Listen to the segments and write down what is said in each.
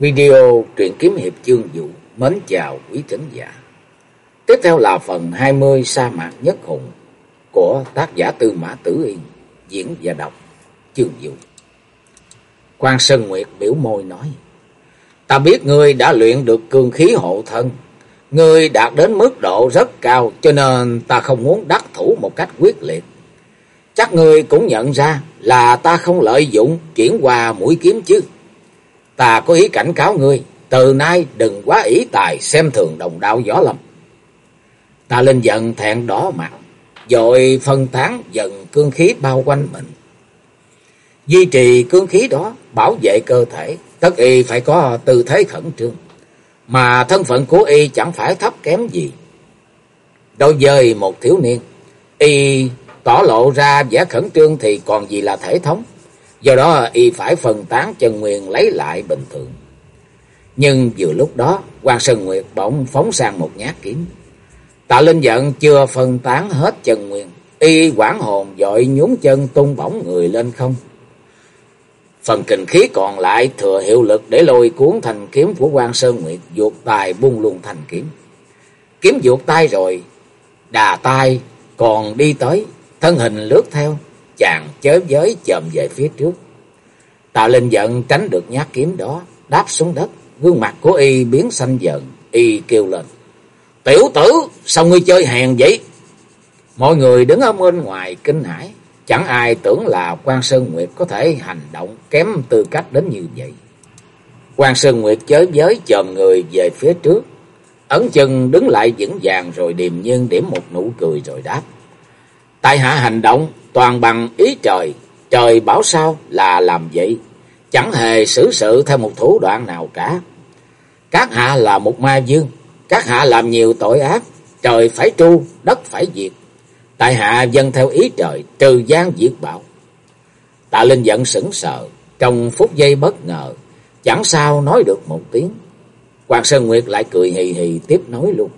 Video truyện kiếm hiệp chương vũ mến chào quý thính giả. Tiếp theo là phần 20 sa mạc nhất hùng của tác giả Tư Mã Tử Yên diễn và đọc chương vũ. Quan Sơn Nguyệt biểu môi nói: "Ta biết ngươi đã luyện được cương khí hộ thân, ngươi đạt đến mức độ rất cao cho nên ta không muốn đắc thủ một cách quyết liệt. Chắc ngươi cũng nhận ra là ta không lợi dụng chuyển qua mũi kiếm chứ?" Ta có ý cảnh cáo ngươi, từ nay đừng quá ý tài xem thường đồng đạo võ lâm. Ta lên giận thẹn đỏ mặt, rồi phân tán dần cương khí bao quanh mình. Duy trì cương khí đó, bảo vệ cơ thể, tất y phải có tư thế khẩn trương. Mà thân phận của y chẳng phải thấp kém gì. Đối với một thiếu niên, y tỏ lộ ra vẻ khẩn trương thì còn gì là thể thống. Do đó y phải phân tán chân nguyên lấy lại bình thường. Nhưng vừa lúc đó, quan Sơn Nguyệt bỗng phóng sang một nhát kiếm. Tạ Linh giận chưa phân tán hết chân nguyên, y quảng hồn dội nhún chân tung bổng người lên không. Phần kinh khí còn lại thừa hiệu lực để lôi cuốn thành kiếm của quan Sơn Nguyệt vuột tài bung luôn thành kiếm. Kiếm vuột tay rồi, đà tay còn đi tới, thân hình lướt theo, chàng chới giới chồm về phía trước. Tạ Linh giận tránh được nhát kiếm đó, đáp xuống đất, gương mặt của y biến xanh dần, y kêu lên. Tiểu tử, sao ngươi chơi hèn vậy? Mọi người đứng ở bên ngoài kinh hãi, chẳng ai tưởng là quan Sơn Nguyệt có thể hành động kém tư cách đến như vậy. quan Sơn Nguyệt chới giới chồm người về phía trước, ấn chân đứng lại vững vàng rồi điềm nhiên điểm một nụ cười rồi đáp. Tại hạ hành động toàn bằng ý trời, trời bảo sao là làm vậy, chẳng hề xử sự theo một thủ đoạn nào cả. Các hạ là một ma dương, các hạ làm nhiều tội ác, trời phải tru, đất phải diệt. Tại hạ dân theo ý trời, trừ gian diệt bảo. Tạ Linh giận sững sờ, trong phút giây bất ngờ, chẳng sao nói được một tiếng. Hoàng Sơn Nguyệt lại cười hì hì tiếp nói luôn.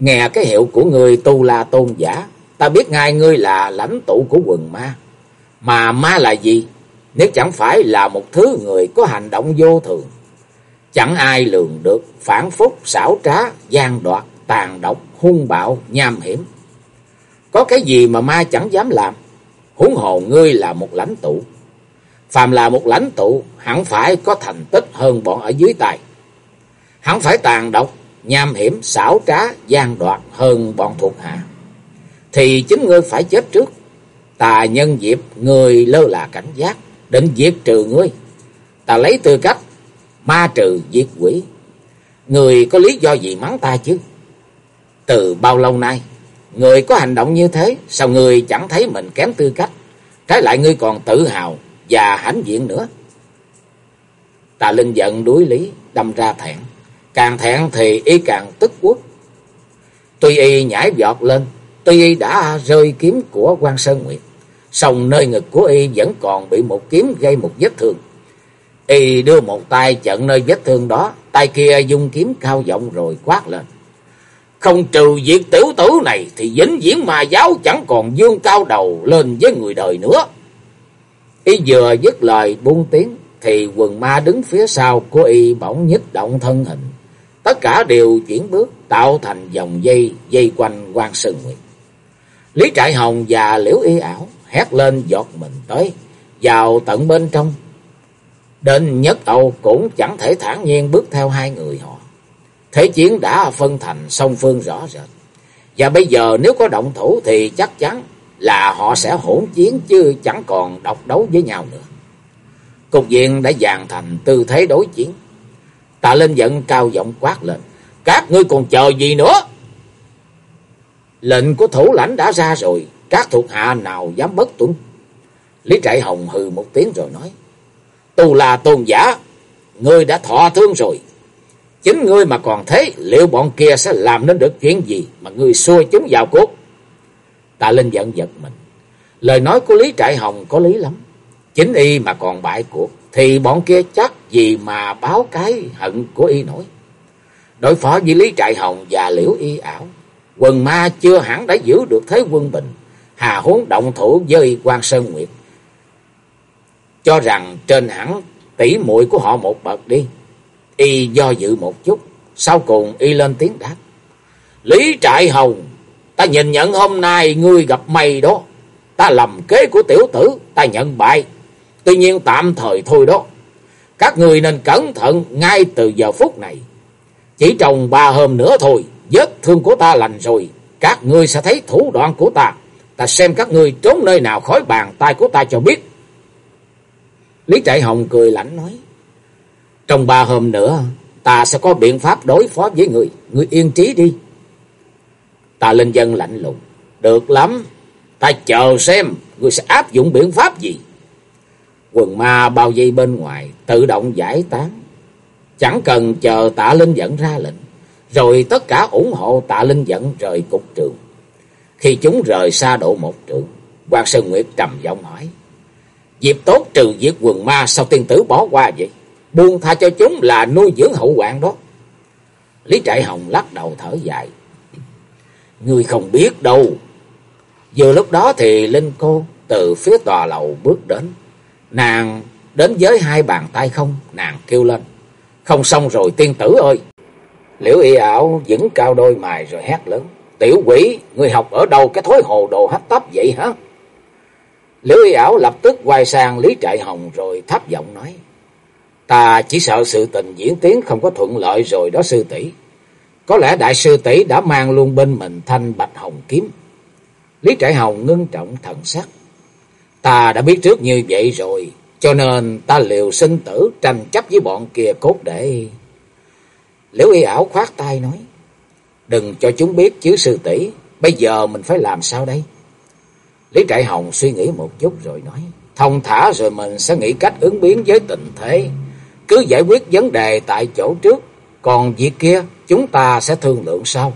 Nghe cái hiệu của người tu la tôn giả, Ta biết ngay ngươi là lãnh tụ của quần ma. Mà ma là gì? Nếu chẳng phải là một thứ người có hành động vô thường. Chẳng ai lường được phản phúc, xảo trá, gian đoạt, tàn độc, hung bạo, nham hiểm. Có cái gì mà ma chẳng dám làm? Huống hồ ngươi là một lãnh tụ. Phàm là một lãnh tụ, hẳn phải có thành tích hơn bọn ở dưới tài Hẳn phải tàn độc, nham hiểm, xảo trá, gian đoạt hơn bọn thuộc hạ thì chính ngươi phải chết trước. Ta nhân dịp người lơ là cảnh giác, định diệt trừ ngươi. Ta lấy tư cách ma trừ diệt quỷ. Người có lý do gì mắng ta chứ? Từ bao lâu nay, người có hành động như thế, sao người chẳng thấy mình kém tư cách? Trái lại ngươi còn tự hào và hãnh diện nữa. Tà Linh giận đuối lý, đâm ra thẹn. Càng thẹn thì y càng tức quốc. Tuy y nhảy vọt lên, Tuy y đã rơi kiếm của quan Sơn Nguyệt, song nơi ngực của y vẫn còn bị một kiếm gây một vết thương. Y đưa một tay chặn nơi vết thương đó, tay kia dung kiếm cao giọng rồi quát lên. Không trừ diệt tiểu tử này thì vĩnh viễn mà giáo chẳng còn dương cao đầu lên với người đời nữa. Y vừa dứt lời buông tiếng thì quần ma đứng phía sau của y bỗng nhích động thân hình. Tất cả đều chuyển bước tạo thành dòng dây dây quanh quan Sơn Nguyệt. Lý Trại Hồng và Liễu Y ảo hét lên giọt mình tới, vào tận bên trong. Đến nhất Âu cũng chẳng thể thản nhiên bước theo hai người họ. Thế chiến đã phân thành song phương rõ rệt. Và bây giờ nếu có động thủ thì chắc chắn là họ sẽ hỗn chiến chứ chẳng còn độc đấu với nhau nữa. Cục diện đã dàn thành tư thế đối chiến. Tạ Linh giận cao giọng quát lên. Các ngươi còn chờ gì nữa? Lệnh của thủ lãnh đã ra rồi, các thuộc hạ nào dám bất tuân. Lý Trại Hồng hừ một tiếng rồi nói. Tu là tôn giả, ngươi đã thọ thương rồi. Chính ngươi mà còn thế, liệu bọn kia sẽ làm nên được chuyện gì mà ngươi xua chúng vào cốt. Tạ Linh giận giật mình. Lời nói của Lý Trại Hồng có lý lắm. Chính y mà còn bại cuộc, thì bọn kia chắc gì mà báo cái hận của y nổi. Đối phó với Lý Trại Hồng và Liễu Y ảo, Quần ma chưa hẳn đã giữ được thế quân bình. Hà huống động thủ với quan Sơn Nguyệt. Cho rằng trên hẳn tỷ muội của họ một bậc đi. Y do dự một chút, sau cùng y lên tiếng đáp. Lý Trại Hồng, ta nhìn nhận hôm nay ngươi gặp mày đó. Ta lầm kế của tiểu tử, ta nhận bại. Tuy nhiên tạm thời thôi đó. Các người nên cẩn thận ngay từ giờ phút này. Chỉ trong ba hôm nữa thôi, vết thương của ta lành rồi. Các ngươi sẽ thấy thủ đoạn của ta. Ta xem các ngươi trốn nơi nào khỏi bàn tay của ta cho biết. Lý Trại Hồng cười lạnh nói. Trong ba hôm nữa, ta sẽ có biện pháp đối phó với người. Người yên trí đi. Ta lên dân lạnh lùng. Được lắm. Ta chờ xem người sẽ áp dụng biện pháp gì. Quần ma bao dây bên ngoài tự động giải tán. Chẳng cần chờ tạ linh dẫn ra lệnh. Rồi tất cả ủng hộ tạ linh dẫn rời cục trường. Khi chúng rời xa độ một trường, quan Sơn Nguyệt trầm giọng hỏi. Dịp tốt trừ diệt quần ma sao tiên tử bỏ qua vậy? Buông tha cho chúng là nuôi dưỡng hậu hoạn đó. Lý Trại Hồng lắc đầu thở dài. Ngươi không biết đâu. Vừa lúc đó thì Linh cô từ phía tòa lầu bước đến. Nàng đến với hai bàn tay không, nàng kêu lên. Không xong rồi tiên tử ơi. Liễu y ảo vẫn cao đôi mày rồi hét lớn. Tiểu quỷ, người học ở đâu cái thối hồ đồ hấp tấp vậy hả? Liễu y ảo lập tức quay sang Lý Trại Hồng rồi thấp giọng nói. Ta chỉ sợ sự tình diễn tiến không có thuận lợi rồi đó sư tỷ. Có lẽ đại sư tỷ đã mang luôn bên mình thanh bạch hồng kiếm. Lý Trại Hồng ngưng trọng thần sắc. Ta đã biết trước như vậy rồi, cho nên ta liều sinh tử tranh chấp với bọn kia cốt để... Liễu y ảo khoát tay nói. Đừng cho chúng biết, chứ sư tỷ, bây giờ mình phải làm sao đây? Lý Trại Hồng suy nghĩ một chút rồi nói. Thông thả rồi mình sẽ nghĩ cách ứng biến với tình thế. Cứ giải quyết vấn đề tại chỗ trước. Còn việc kia chúng ta sẽ thương lượng sau.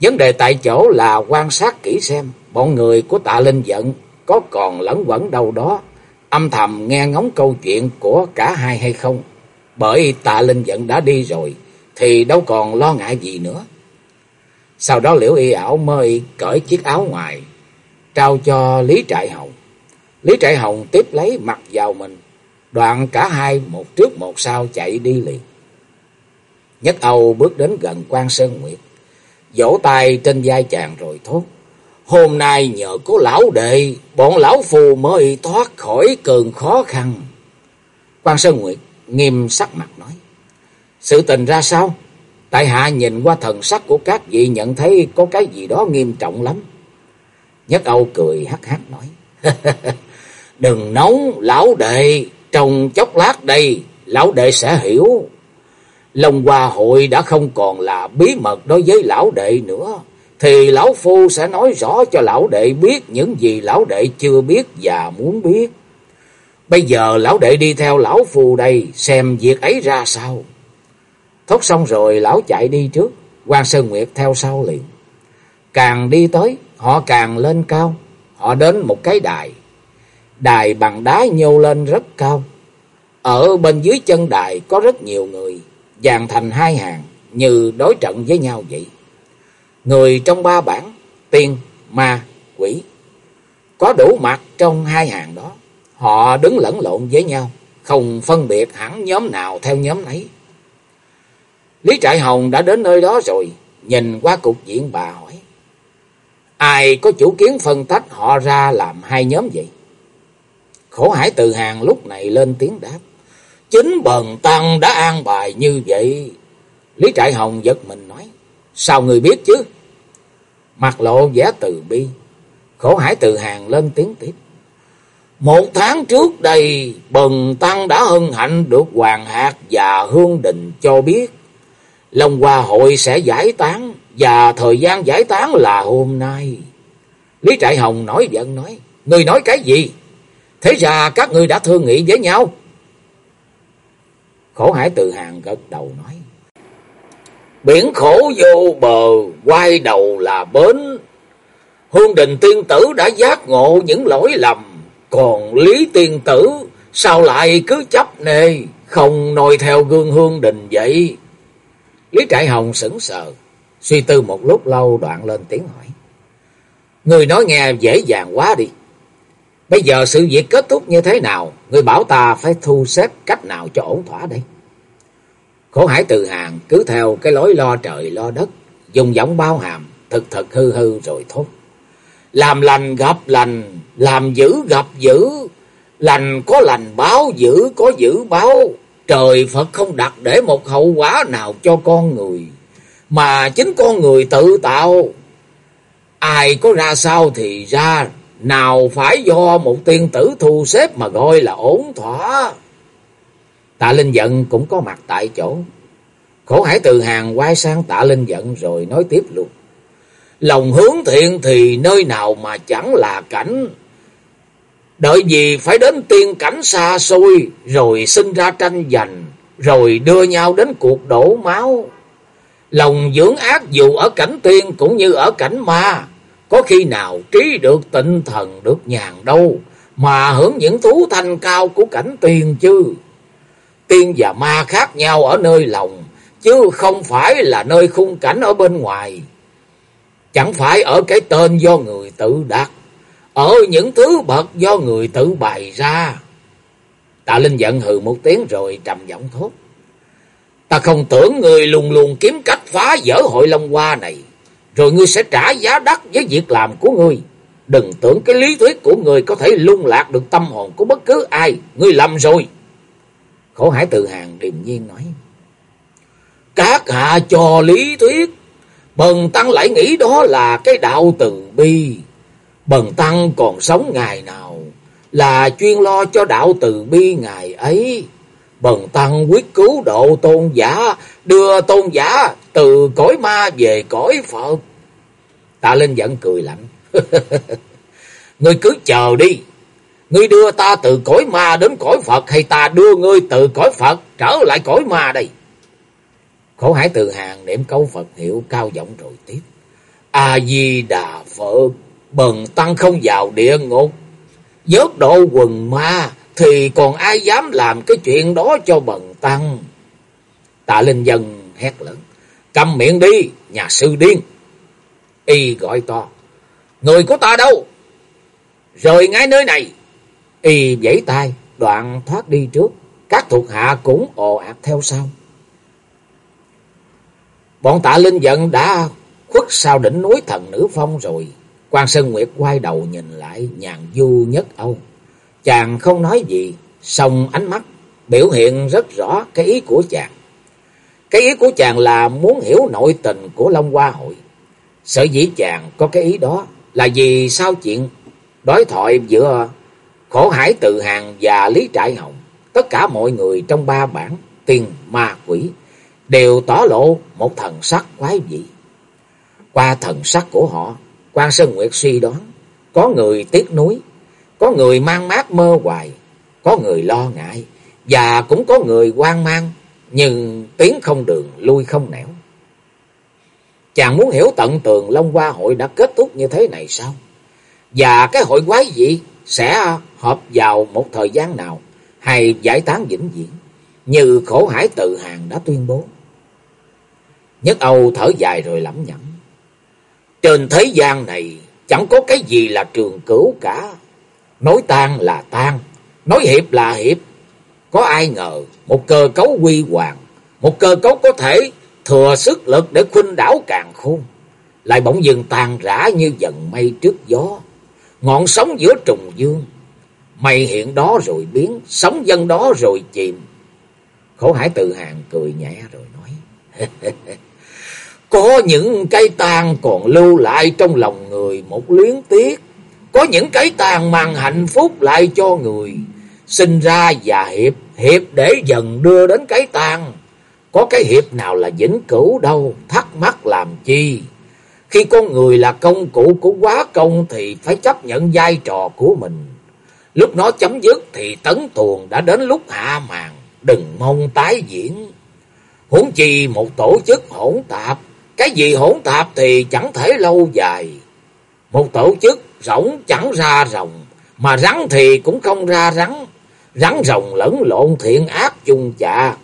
Vấn đề tại chỗ là quan sát kỹ xem bọn người của tạ linh giận có còn lẫn quẩn đâu đó, âm thầm nghe ngóng câu chuyện của cả hai hay không. Bởi tạ linh giận đã đi rồi thì đâu còn lo ngại gì nữa. Sau đó liễu y ảo mới cởi chiếc áo ngoài trao cho Lý Trại Hồng. Lý Trại Hồng tiếp lấy mặc vào mình, đoạn cả hai một trước một sau chạy đi liền. Nhất Âu bước đến gần quan Sơn Nguyệt, vỗ tay trên vai chàng rồi thốt. Hôm nay nhờ có lão đệ, bọn lão phù mới thoát khỏi cơn khó khăn. quan Sơn Nguyệt nghiêm sắc mặt nói. Sự tình ra sao? Tại hạ nhìn qua thần sắc của các vị nhận thấy có cái gì đó nghiêm trọng lắm. Nhất Âu cười hắc hắc nói. Đừng nóng lão đệ, trong chốc lát đây lão đệ sẽ hiểu. Long Hoa hội đã không còn là bí mật đối với lão đệ nữa. Thì lão phu sẽ nói rõ cho lão đệ biết những gì lão đệ chưa biết và muốn biết. Bây giờ lão đệ đi theo lão phù đây xem việc ấy ra sao. Thốt xong rồi lão chạy đi trước, quan Sơn Nguyệt theo sau liền. Càng đi tới, họ càng lên cao, họ đến một cái đài. Đài bằng đá nhô lên rất cao. Ở bên dưới chân đài có rất nhiều người, dàn thành hai hàng như đối trận với nhau vậy. Người trong ba bản, tiên, ma, quỷ, có đủ mặt trong hai hàng đó. Họ đứng lẫn lộn với nhau, không phân biệt hẳn nhóm nào theo nhóm nấy. Lý Trại Hồng đã đến nơi đó rồi, nhìn qua cục diện bà hỏi. Ai có chủ kiến phân tách họ ra làm hai nhóm vậy? Khổ hải từ hàng lúc này lên tiếng đáp. Chính bần tăng đã an bài như vậy. Lý Trại Hồng giật mình nói. Sao người biết chứ? Mặt lộ vẻ từ bi. Khổ hải từ hàng lên tiếng tiếp. Một tháng trước đây, bần tăng đã hân hạnh được Hoàng Hạt và Hương Đình cho biết. Long Hoa hội sẽ giải tán và thời gian giải tán là hôm nay. Lý Trại Hồng nói giận nói. Người nói cái gì? Thế ra các người đã thương nghị với nhau. Khổ hải từ hàng gật đầu nói. Biển khổ vô bờ, quay đầu là bến. Hương đình tiên tử đã giác ngộ những lỗi lầm. Còn Lý tiên tử sao lại cứ chấp nề, không noi theo gương hương đình vậy? Lý Trại Hồng sững sờ, suy tư một lúc lâu đoạn lên tiếng hỏi. Người nói nghe dễ dàng quá đi. Bây giờ sự việc kết thúc như thế nào? Người bảo ta phải thu xếp cách nào cho ổn thỏa đây? Khổ hải từ hàng cứ theo cái lối lo trời lo đất, dùng giọng bao hàm, thực thật hư hư rồi thốt. Làm lành gặp lành, làm dữ gặp dữ, lành có lành báo, dữ có dữ báo. Trời Phật không đặt để một hậu quả nào cho con người, mà chính con người tự tạo. Ai có ra sao thì ra, nào phải do một tiên tử thu xếp mà gọi là ổn thỏa. Tạ Linh Giận cũng có mặt tại chỗ. Khổ hải từ hàng quay sang tạ Linh Giận rồi nói tiếp luôn. Lòng hướng thiện thì nơi nào mà chẳng là cảnh. Đợi gì phải đến tiên cảnh xa xôi, rồi sinh ra tranh giành, rồi đưa nhau đến cuộc đổ máu. Lòng dưỡng ác dù ở cảnh tiên cũng như ở cảnh ma, có khi nào trí được tịnh thần được nhàn đâu, mà hưởng những thú thanh cao của cảnh tiên chứ. Tiên và ma khác nhau ở nơi lòng, chứ không phải là nơi khung cảnh ở bên ngoài. Chẳng phải ở cái tên do người tự đặt, ở những thứ bậc do người tự bày ra. Tạ Linh giận hừ một tiếng rồi trầm giọng thốt. Ta không tưởng người luôn luôn kiếm cách phá vỡ hội Long Hoa này, rồi ngươi sẽ trả giá đắt với việc làm của ngươi. Đừng tưởng cái lý thuyết của ngươi có thể lung lạc được tâm hồn của bất cứ ai, ngươi lầm rồi. Khổ hải tự hàng điềm nhiên nói. Các hạ cho lý thuyết, bần tăng lại nghĩ đó là cái đạo từ bi. Bần tăng còn sống ngày nào là chuyên lo cho đạo từ bi ngày ấy. Bần tăng quyết cứu độ tôn giả, đưa tôn giả từ cõi ma về cõi Phật. Tạ Linh giận cười lạnh. Ngươi cứ chờ đi. Ngươi đưa ta từ cõi ma đến cõi Phật hay ta đưa ngươi từ cõi Phật trở lại cõi ma đây? Khổ hải từ hàng niệm câu Phật hiệu cao giọng rồi tiếp. A-di-đà Phật, bần tăng không vào địa ngục. Giớt độ quần ma thì còn ai dám làm cái chuyện đó cho bần tăng. Tạ Linh Dân hét lớn. Cầm miệng đi, nhà sư điên. Y gọi to. Người của ta đâu? Rời ngay nơi này. Y giãy tay, đoạn thoát đi trước. Các thuộc hạ cũng ồ ạt theo sau. Bọn tạ linh giận đã khuất sau đỉnh núi thần nữ phong rồi. quan Sơn Nguyệt quay đầu nhìn lại nhàn du nhất âu. Chàng không nói gì, song ánh mắt biểu hiện rất rõ cái ý của chàng. Cái ý của chàng là muốn hiểu nội tình của Long Hoa Hội. Sở dĩ chàng có cái ý đó là vì sao chuyện đối thoại giữa khổ hải tự hàng và Lý Trại Hồng. Tất cả mọi người trong ba bản tiền ma quỷ đều tỏ lộ một thần sắc quái dị. Qua thần sắc của họ, quan Sơn Nguyệt suy đoán, có người tiếc nuối, có người mang mát mơ hoài, có người lo ngại, và cũng có người hoang mang, nhưng tiến không đường, lui không nẻo. Chàng muốn hiểu tận tường Long Hoa hội đã kết thúc như thế này sao? Và cái hội quái gì sẽ hợp vào một thời gian nào hay giải tán vĩnh viễn như khổ hải tự hàng đã tuyên bố. Nhất Âu thở dài rồi lẩm nhẩm. Trên thế gian này chẳng có cái gì là trường cửu cả. Nói tan là tan, nói hiệp là hiệp. Có ai ngờ một cơ cấu quy hoàng, một cơ cấu có thể thừa sức lực để khuynh đảo càng khôn. Lại bỗng dừng tàn rã như dần mây trước gió, ngọn sóng giữa trùng dương. Mây hiện đó rồi biến, sóng dân đó rồi chìm. Khổ hải tự hàng cười nhẹ rồi nói. Có những cái tàn còn lưu lại trong lòng người một luyến tiếc. Có những cái tàn mang hạnh phúc lại cho người. Sinh ra và hiệp, hiệp để dần đưa đến cái tàn. Có cái hiệp nào là vĩnh cửu đâu, thắc mắc làm chi. Khi con người là công cụ của quá công thì phải chấp nhận vai trò của mình. Lúc nó chấm dứt thì tấn tuồng đã đến lúc hạ màn, đừng mong tái diễn. Huống chi một tổ chức hỗn tạp cái gì hỗn tạp thì chẳng thể lâu dài. Một tổ chức rỗng chẳng ra rồng, mà rắn thì cũng không ra rắn. Rắn rồng lẫn lộn thiện ác chung chạ.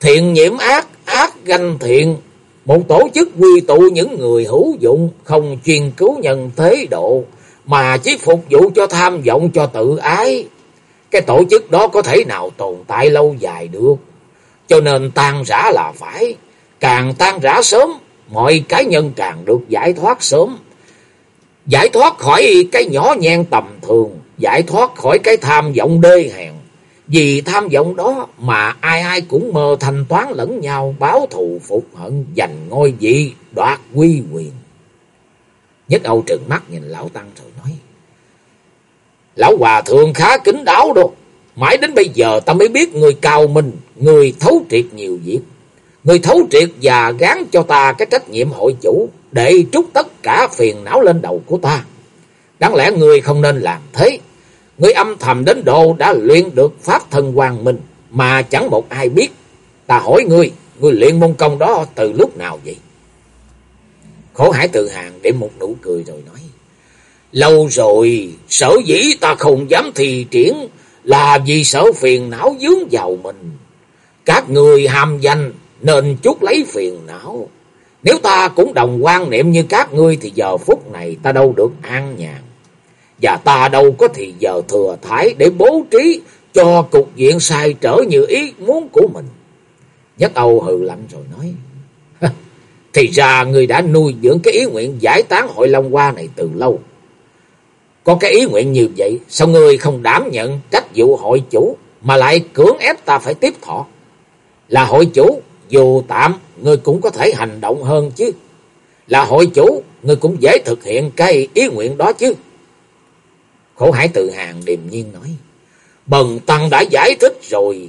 Thiện nhiễm ác, ác ganh thiện. Một tổ chức quy tụ những người hữu dụng, không chuyên cứu nhân thế độ, mà chỉ phục vụ cho tham vọng cho tự ái. Cái tổ chức đó có thể nào tồn tại lâu dài được. Cho nên tan rã là phải, càng tan rã sớm, mọi cá nhân càng được giải thoát sớm. Giải thoát khỏi cái nhỏ nhen tầm thường, giải thoát khỏi cái tham vọng đê hèn. Vì tham vọng đó mà ai ai cũng mơ thanh toán lẫn nhau, báo thù phục hận, giành ngôi vị, đoạt quy quyền. Nhất Âu trừng mắt nhìn Lão Tăng rồi nói. Lão Hòa Thượng khá kính đáo đâu. Mãi đến bây giờ ta mới biết người cao minh, người thấu triệt nhiều việc. Người thấu triệt và gán cho ta cái trách nhiệm hội chủ để trút tất cả phiền não lên đầu của ta. Đáng lẽ người không nên làm thế. Người âm thầm đến độ đã luyện được pháp thân hoàng minh mà chẳng một ai biết. Ta hỏi ngươi, ngươi luyện môn công đó từ lúc nào vậy? Khổ hải tự hàng để một nụ cười rồi nói. Lâu rồi, sở dĩ ta không dám thi triển là vì sợ phiền não dướng vào mình. Các người ham danh nên chút lấy phiền não. Nếu ta cũng đồng quan niệm như các ngươi thì giờ phút này ta đâu được an nhàn. Và ta đâu có thì giờ thừa thái để bố trí cho cục diện sai trở như ý muốn của mình. Nhất Âu hừ lạnh rồi nói. Thì ra người đã nuôi dưỡng cái ý nguyện giải tán hội Long Hoa này từ lâu. Có cái ý nguyện như vậy, sao ngươi không đảm nhận trách vụ hội chủ mà lại cưỡng ép ta phải tiếp thọ? Là hội chủ, dù tạm, người cũng có thể hành động hơn chứ. Là hội chủ, người cũng dễ thực hiện cái ý nguyện đó chứ. Khổ hải tự hàng điềm nhiên nói. Bần Tăng đã giải thích rồi.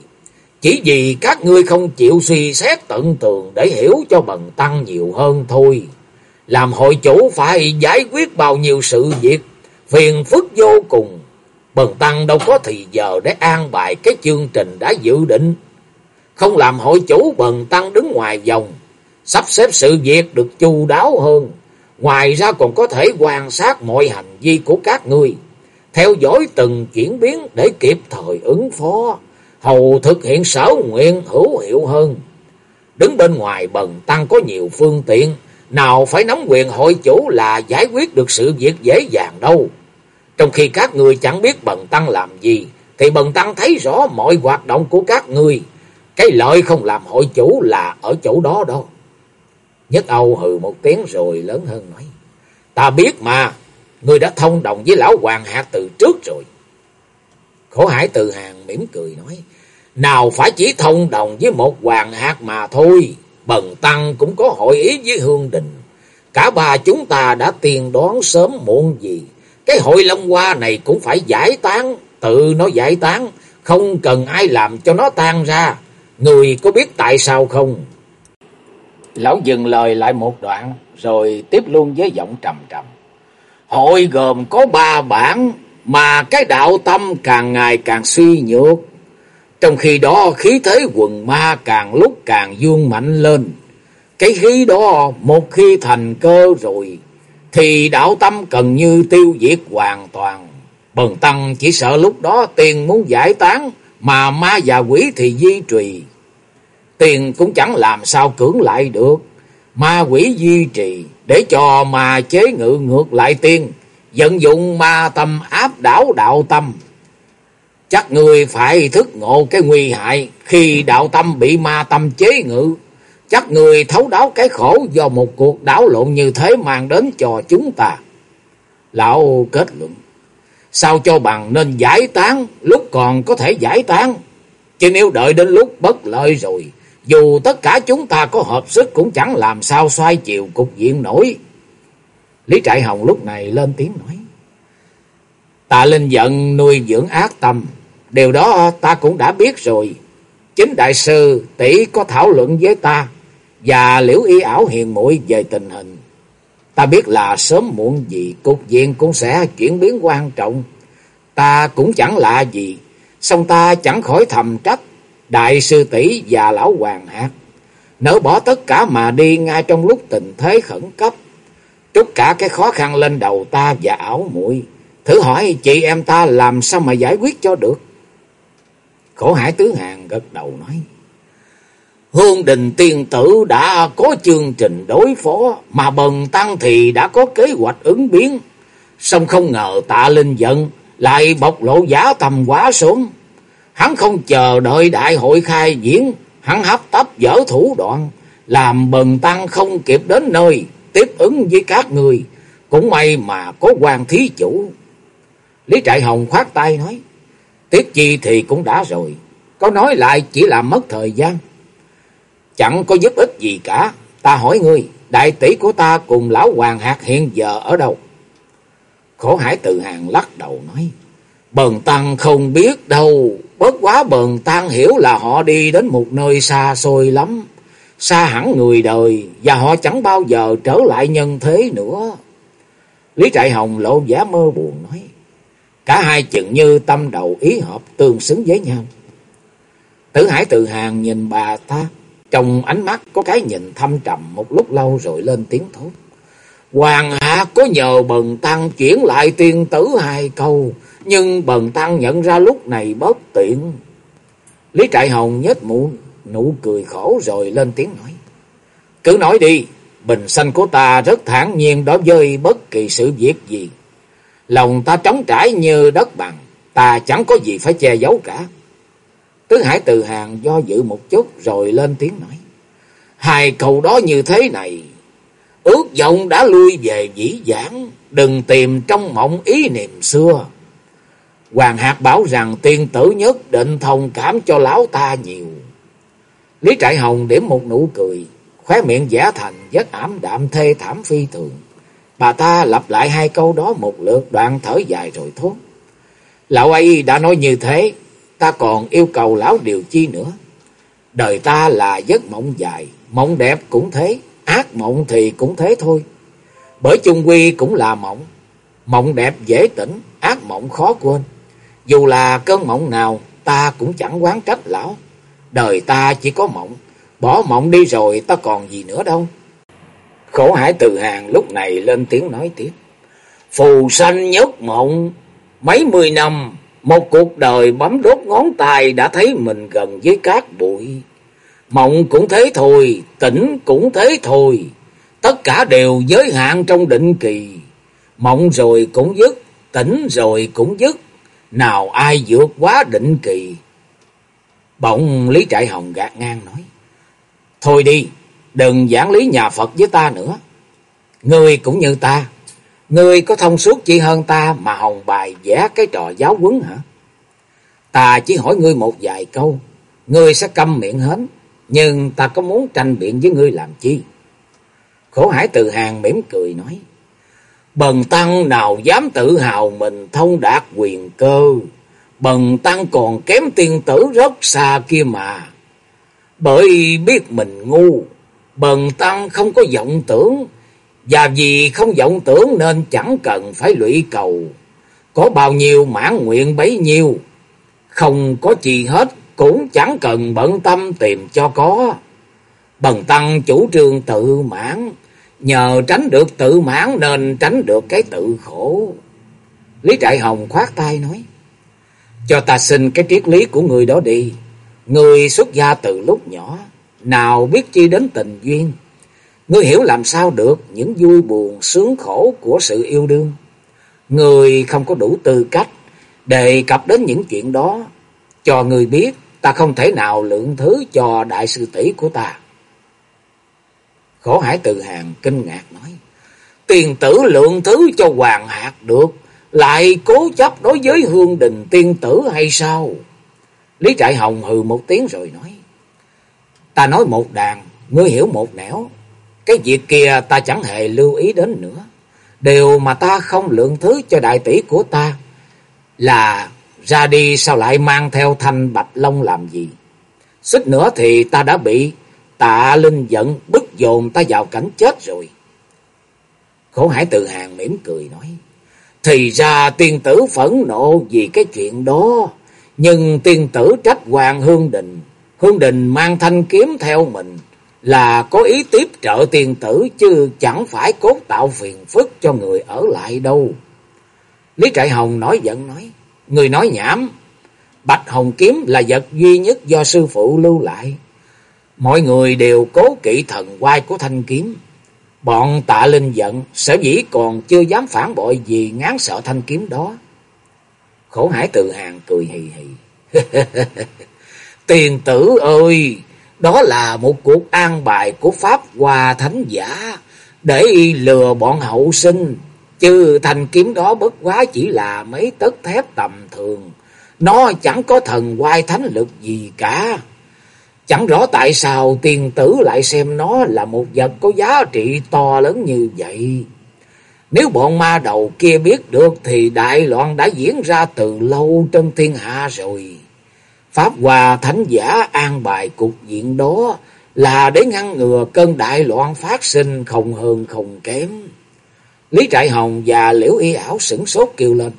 Chỉ vì các ngươi không chịu suy xét tận tường để hiểu cho bần Tăng nhiều hơn thôi. Làm hội chủ phải giải quyết bao nhiêu sự việc phiền phức vô cùng. Bần Tăng đâu có thì giờ để an bài cái chương trình đã dự định. Không làm hội chủ Bần Tăng đứng ngoài vòng, sắp xếp sự việc được chu đáo hơn. Ngoài ra còn có thể quan sát mọi hành vi của các ngươi, theo dõi từng chuyển biến để kịp thời ứng phó, hầu thực hiện sở nguyện hữu hiệu hơn. Đứng bên ngoài Bần Tăng có nhiều phương tiện, nào phải nắm quyền hội chủ là giải quyết được sự việc dễ dàng đâu. Trong khi các người chẳng biết bần tăng làm gì, thì bần tăng thấy rõ mọi hoạt động của các người. Cái lợi không làm hội chủ là ở chỗ đó đâu. Nhất Âu hừ một tiếng rồi lớn hơn nói. Ta biết mà, người đã thông đồng với lão Hoàng Hạc từ trước rồi. Khổ hải từ hàng mỉm cười nói. Nào phải chỉ thông đồng với một Hoàng Hạc mà thôi. Bần Tăng cũng có hội ý với Hương Đình. Cả ba chúng ta đã tiền đoán sớm muộn gì cái hội Long Hoa này cũng phải giải tán, tự nó giải tán, không cần ai làm cho nó tan ra. Người có biết tại sao không? Lão dừng lời lại một đoạn, rồi tiếp luôn với giọng trầm trầm. Hội gồm có ba bản, mà cái đạo tâm càng ngày càng suy nhược. Trong khi đó khí thế quần ma càng lúc càng dương mạnh lên. Cái khí đó một khi thành cơ rồi thì đạo tâm cần như tiêu diệt hoàn toàn. Bần tăng chỉ sợ lúc đó tiền muốn giải tán, mà ma và quỷ thì di trì. Tiền cũng chẳng làm sao cưỡng lại được, ma quỷ duy trì, để cho ma chế ngự ngược lại tiền, vận dụng ma tâm áp đảo đạo tâm. Chắc người phải thức ngộ cái nguy hại khi đạo tâm bị ma tâm chế ngự Chắc người thấu đáo cái khổ do một cuộc đảo lộn như thế mang đến cho chúng ta. Lão kết luận. Sao cho bằng nên giải tán, lúc còn có thể giải tán. Chứ nếu đợi đến lúc bất lợi rồi. Dù tất cả chúng ta có hợp sức cũng chẳng làm sao xoay chiều cục diện nổi. Lý Trại Hồng lúc này lên tiếng nói. Ta linh giận nuôi dưỡng ác tâm. Điều đó ta cũng đã biết rồi. Chính đại sư tỷ có thảo luận với ta và liễu y ảo hiền muội về tình hình. Ta biết là sớm muộn gì cục diện cũng sẽ chuyển biến quan trọng. Ta cũng chẳng lạ gì, song ta chẳng khỏi thầm trách đại sư tỷ và lão hoàng hạt. Nỡ bỏ tất cả mà đi ngay trong lúc tình thế khẩn cấp. Trút cả cái khó khăn lên đầu ta và ảo muội Thử hỏi chị em ta làm sao mà giải quyết cho được. Khổ hải tứ hàng gật đầu nói. Hương đình tiên tử đã có chương trình đối phó, mà bần tăng thì đã có kế hoạch ứng biến. Xong không ngờ tạ linh giận, lại bộc lộ giả tầm quá sớm. Hắn không chờ đợi đại hội khai diễn, hắn hấp tấp dở thủ đoạn, làm bần tăng không kịp đến nơi, tiếp ứng với các người. Cũng may mà có quan thí chủ. Lý Trại Hồng khoát tay nói, Tiết chi thì cũng đã rồi, có nói lại chỉ là mất thời gian. Chẳng có giúp ích gì cả, ta hỏi ngươi, đại tỷ của ta cùng lão hoàng hạt hiện giờ ở đâu? Khổ hải tự hàng lắc đầu nói, Bần tăng không biết đâu, bất quá bần tăng hiểu là họ đi đến một nơi xa xôi lắm, xa hẳn người đời, và họ chẳng bao giờ trở lại nhân thế nữa. Lý Trại Hồng lộ giả mơ buồn nói, cả hai chừng như tâm đầu ý hợp tương xứng với nhau. Tử Hải tự hàng nhìn bà ta, trong ánh mắt có cái nhìn thâm trầm một lúc lâu rồi lên tiếng thốt. Hoàng hạ có nhờ bần tăng chuyển lại tiên tử hai câu, nhưng bần tăng nhận ra lúc này bất tiện. Lý Trại Hồng nhếch mụn, nụ cười khổ rồi lên tiếng nói. Cứ nói đi, bình sanh của ta rất thản nhiên đối với bất kỳ sự việc gì. Lòng ta trống trải như đất bằng, ta chẳng có gì phải che giấu cả. Tứ Hải từ hàng do dự một chút rồi lên tiếng nói. Hai câu đó như thế này, ước vọng đã lui về dĩ dãn, đừng tìm trong mộng ý niệm xưa. Hoàng Hạc bảo rằng tiên tử nhất định thông cảm cho lão ta nhiều. Lý Trại Hồng điểm một nụ cười, khóe miệng giả thành vết ảm đạm thê thảm phi thường. Bà ta lặp lại hai câu đó một lượt đoạn thở dài rồi thốt. Lão ấy đã nói như thế, ta còn yêu cầu lão điều chi nữa. Đời ta là giấc mộng dài, mộng đẹp cũng thế, ác mộng thì cũng thế thôi. Bởi chung quy cũng là mộng, mộng đẹp dễ tỉnh, ác mộng khó quên. Dù là cơn mộng nào, ta cũng chẳng quán trách lão. Đời ta chỉ có mộng, bỏ mộng đi rồi ta còn gì nữa đâu. Khổ hải từ hàng lúc này lên tiếng nói tiếp. Phù sanh nhất mộng, mấy mươi năm, một cuộc đời bấm đốt ngón tay đã thấy mình gần với cát bụi. Mộng cũng thế thôi, tỉnh cũng thế thôi. Tất cả đều giới hạn trong định kỳ. Mộng rồi cũng dứt, tỉnh rồi cũng dứt. Nào ai vượt quá định kỳ. Bỗng Lý Trại Hồng gạt ngang nói. Thôi đi, đừng giảng lý nhà Phật với ta nữa. Ngươi cũng như ta. Ngươi có thông suốt chi hơn ta mà hồng bài vẽ cái trò giáo quấn hả? Ta chỉ hỏi ngươi một vài câu. Ngươi sẽ câm miệng hến. Nhưng ta có muốn tranh biện với ngươi làm chi? Khổ hải từ hàng mỉm cười nói. Bần tăng nào dám tự hào mình thông đạt quyền cơ. Bần tăng còn kém tiên tử rất xa kia mà. Bởi biết mình ngu. Bần tăng không có vọng tưởng. Và vì không vọng tưởng nên chẳng cần phải lụy cầu. Có bao nhiêu mãn nguyện bấy nhiêu. Không có gì hết, cũng chẳng cần bận tâm tìm cho có. Bần tăng chủ trương tự mãn. Nhờ tránh được tự mãn nên tránh được cái tự khổ. Lý Trại Hồng khoát tay nói. Cho ta xin cái triết lý của người đó đi. Người xuất gia từ lúc nhỏ. Nào biết chi đến tình duyên. Ngươi hiểu làm sao được những vui buồn sướng khổ của sự yêu đương. Người không có đủ tư cách đề cập đến những chuyện đó. Cho người biết ta không thể nào lượng thứ cho đại sư tỷ của ta. Khổ hải từ hàng kinh ngạc nói. Tiền tử lượng thứ cho hoàng hạt được. Lại cố chấp đối với hương đình tiên tử hay sao? Lý Trại Hồng hừ một tiếng rồi nói. Ta nói một đàn, ngươi hiểu một nẻo. Cái việc kia ta chẳng hề lưu ý đến nữa. Điều mà ta không lượng thứ cho đại tỷ của ta là ra đi sao lại mang theo thanh bạch long làm gì. Xích nữa thì ta đã bị tạ linh giận bức dồn ta vào cảnh chết rồi. Khổ hải tự hàng mỉm cười nói. Thì ra tiên tử phẫn nộ vì cái chuyện đó. Nhưng tiên tử trách hoàng hương đình. Hương đình mang thanh kiếm theo mình là có ý tiếp trợ tiền tử chứ chẳng phải cốt tạo phiền phức cho người ở lại đâu. Lý Trại Hồng nói giận nói, người nói nhảm, Bạch Hồng Kiếm là vật duy nhất do sư phụ lưu lại. Mọi người đều cố kỵ thần quai của thanh kiếm. Bọn tạ linh giận, sở dĩ còn chưa dám phản bội vì ngán sợ thanh kiếm đó. Khổ hải từ hàng cười hì hì. Tiền tử ơi! Đó là một cuộc an bài của Pháp Hòa Thánh Giả, để lừa bọn hậu sinh. Chứ thành kiếm đó bất quá chỉ là mấy tấc thép tầm thường. Nó chẳng có thần quai thánh lực gì cả. Chẳng rõ tại sao tiền tử lại xem nó là một vật có giá trị to lớn như vậy. Nếu bọn ma đầu kia biết được thì đại loạn đã diễn ra từ lâu trong thiên hạ rồi. Pháp Hòa Thánh Giả an bài cục diện đó là để ngăn ngừa cơn đại loạn phát sinh không hơn không kém. Lý Trại Hồng và Liễu Y Ảo sửng sốt kêu lên.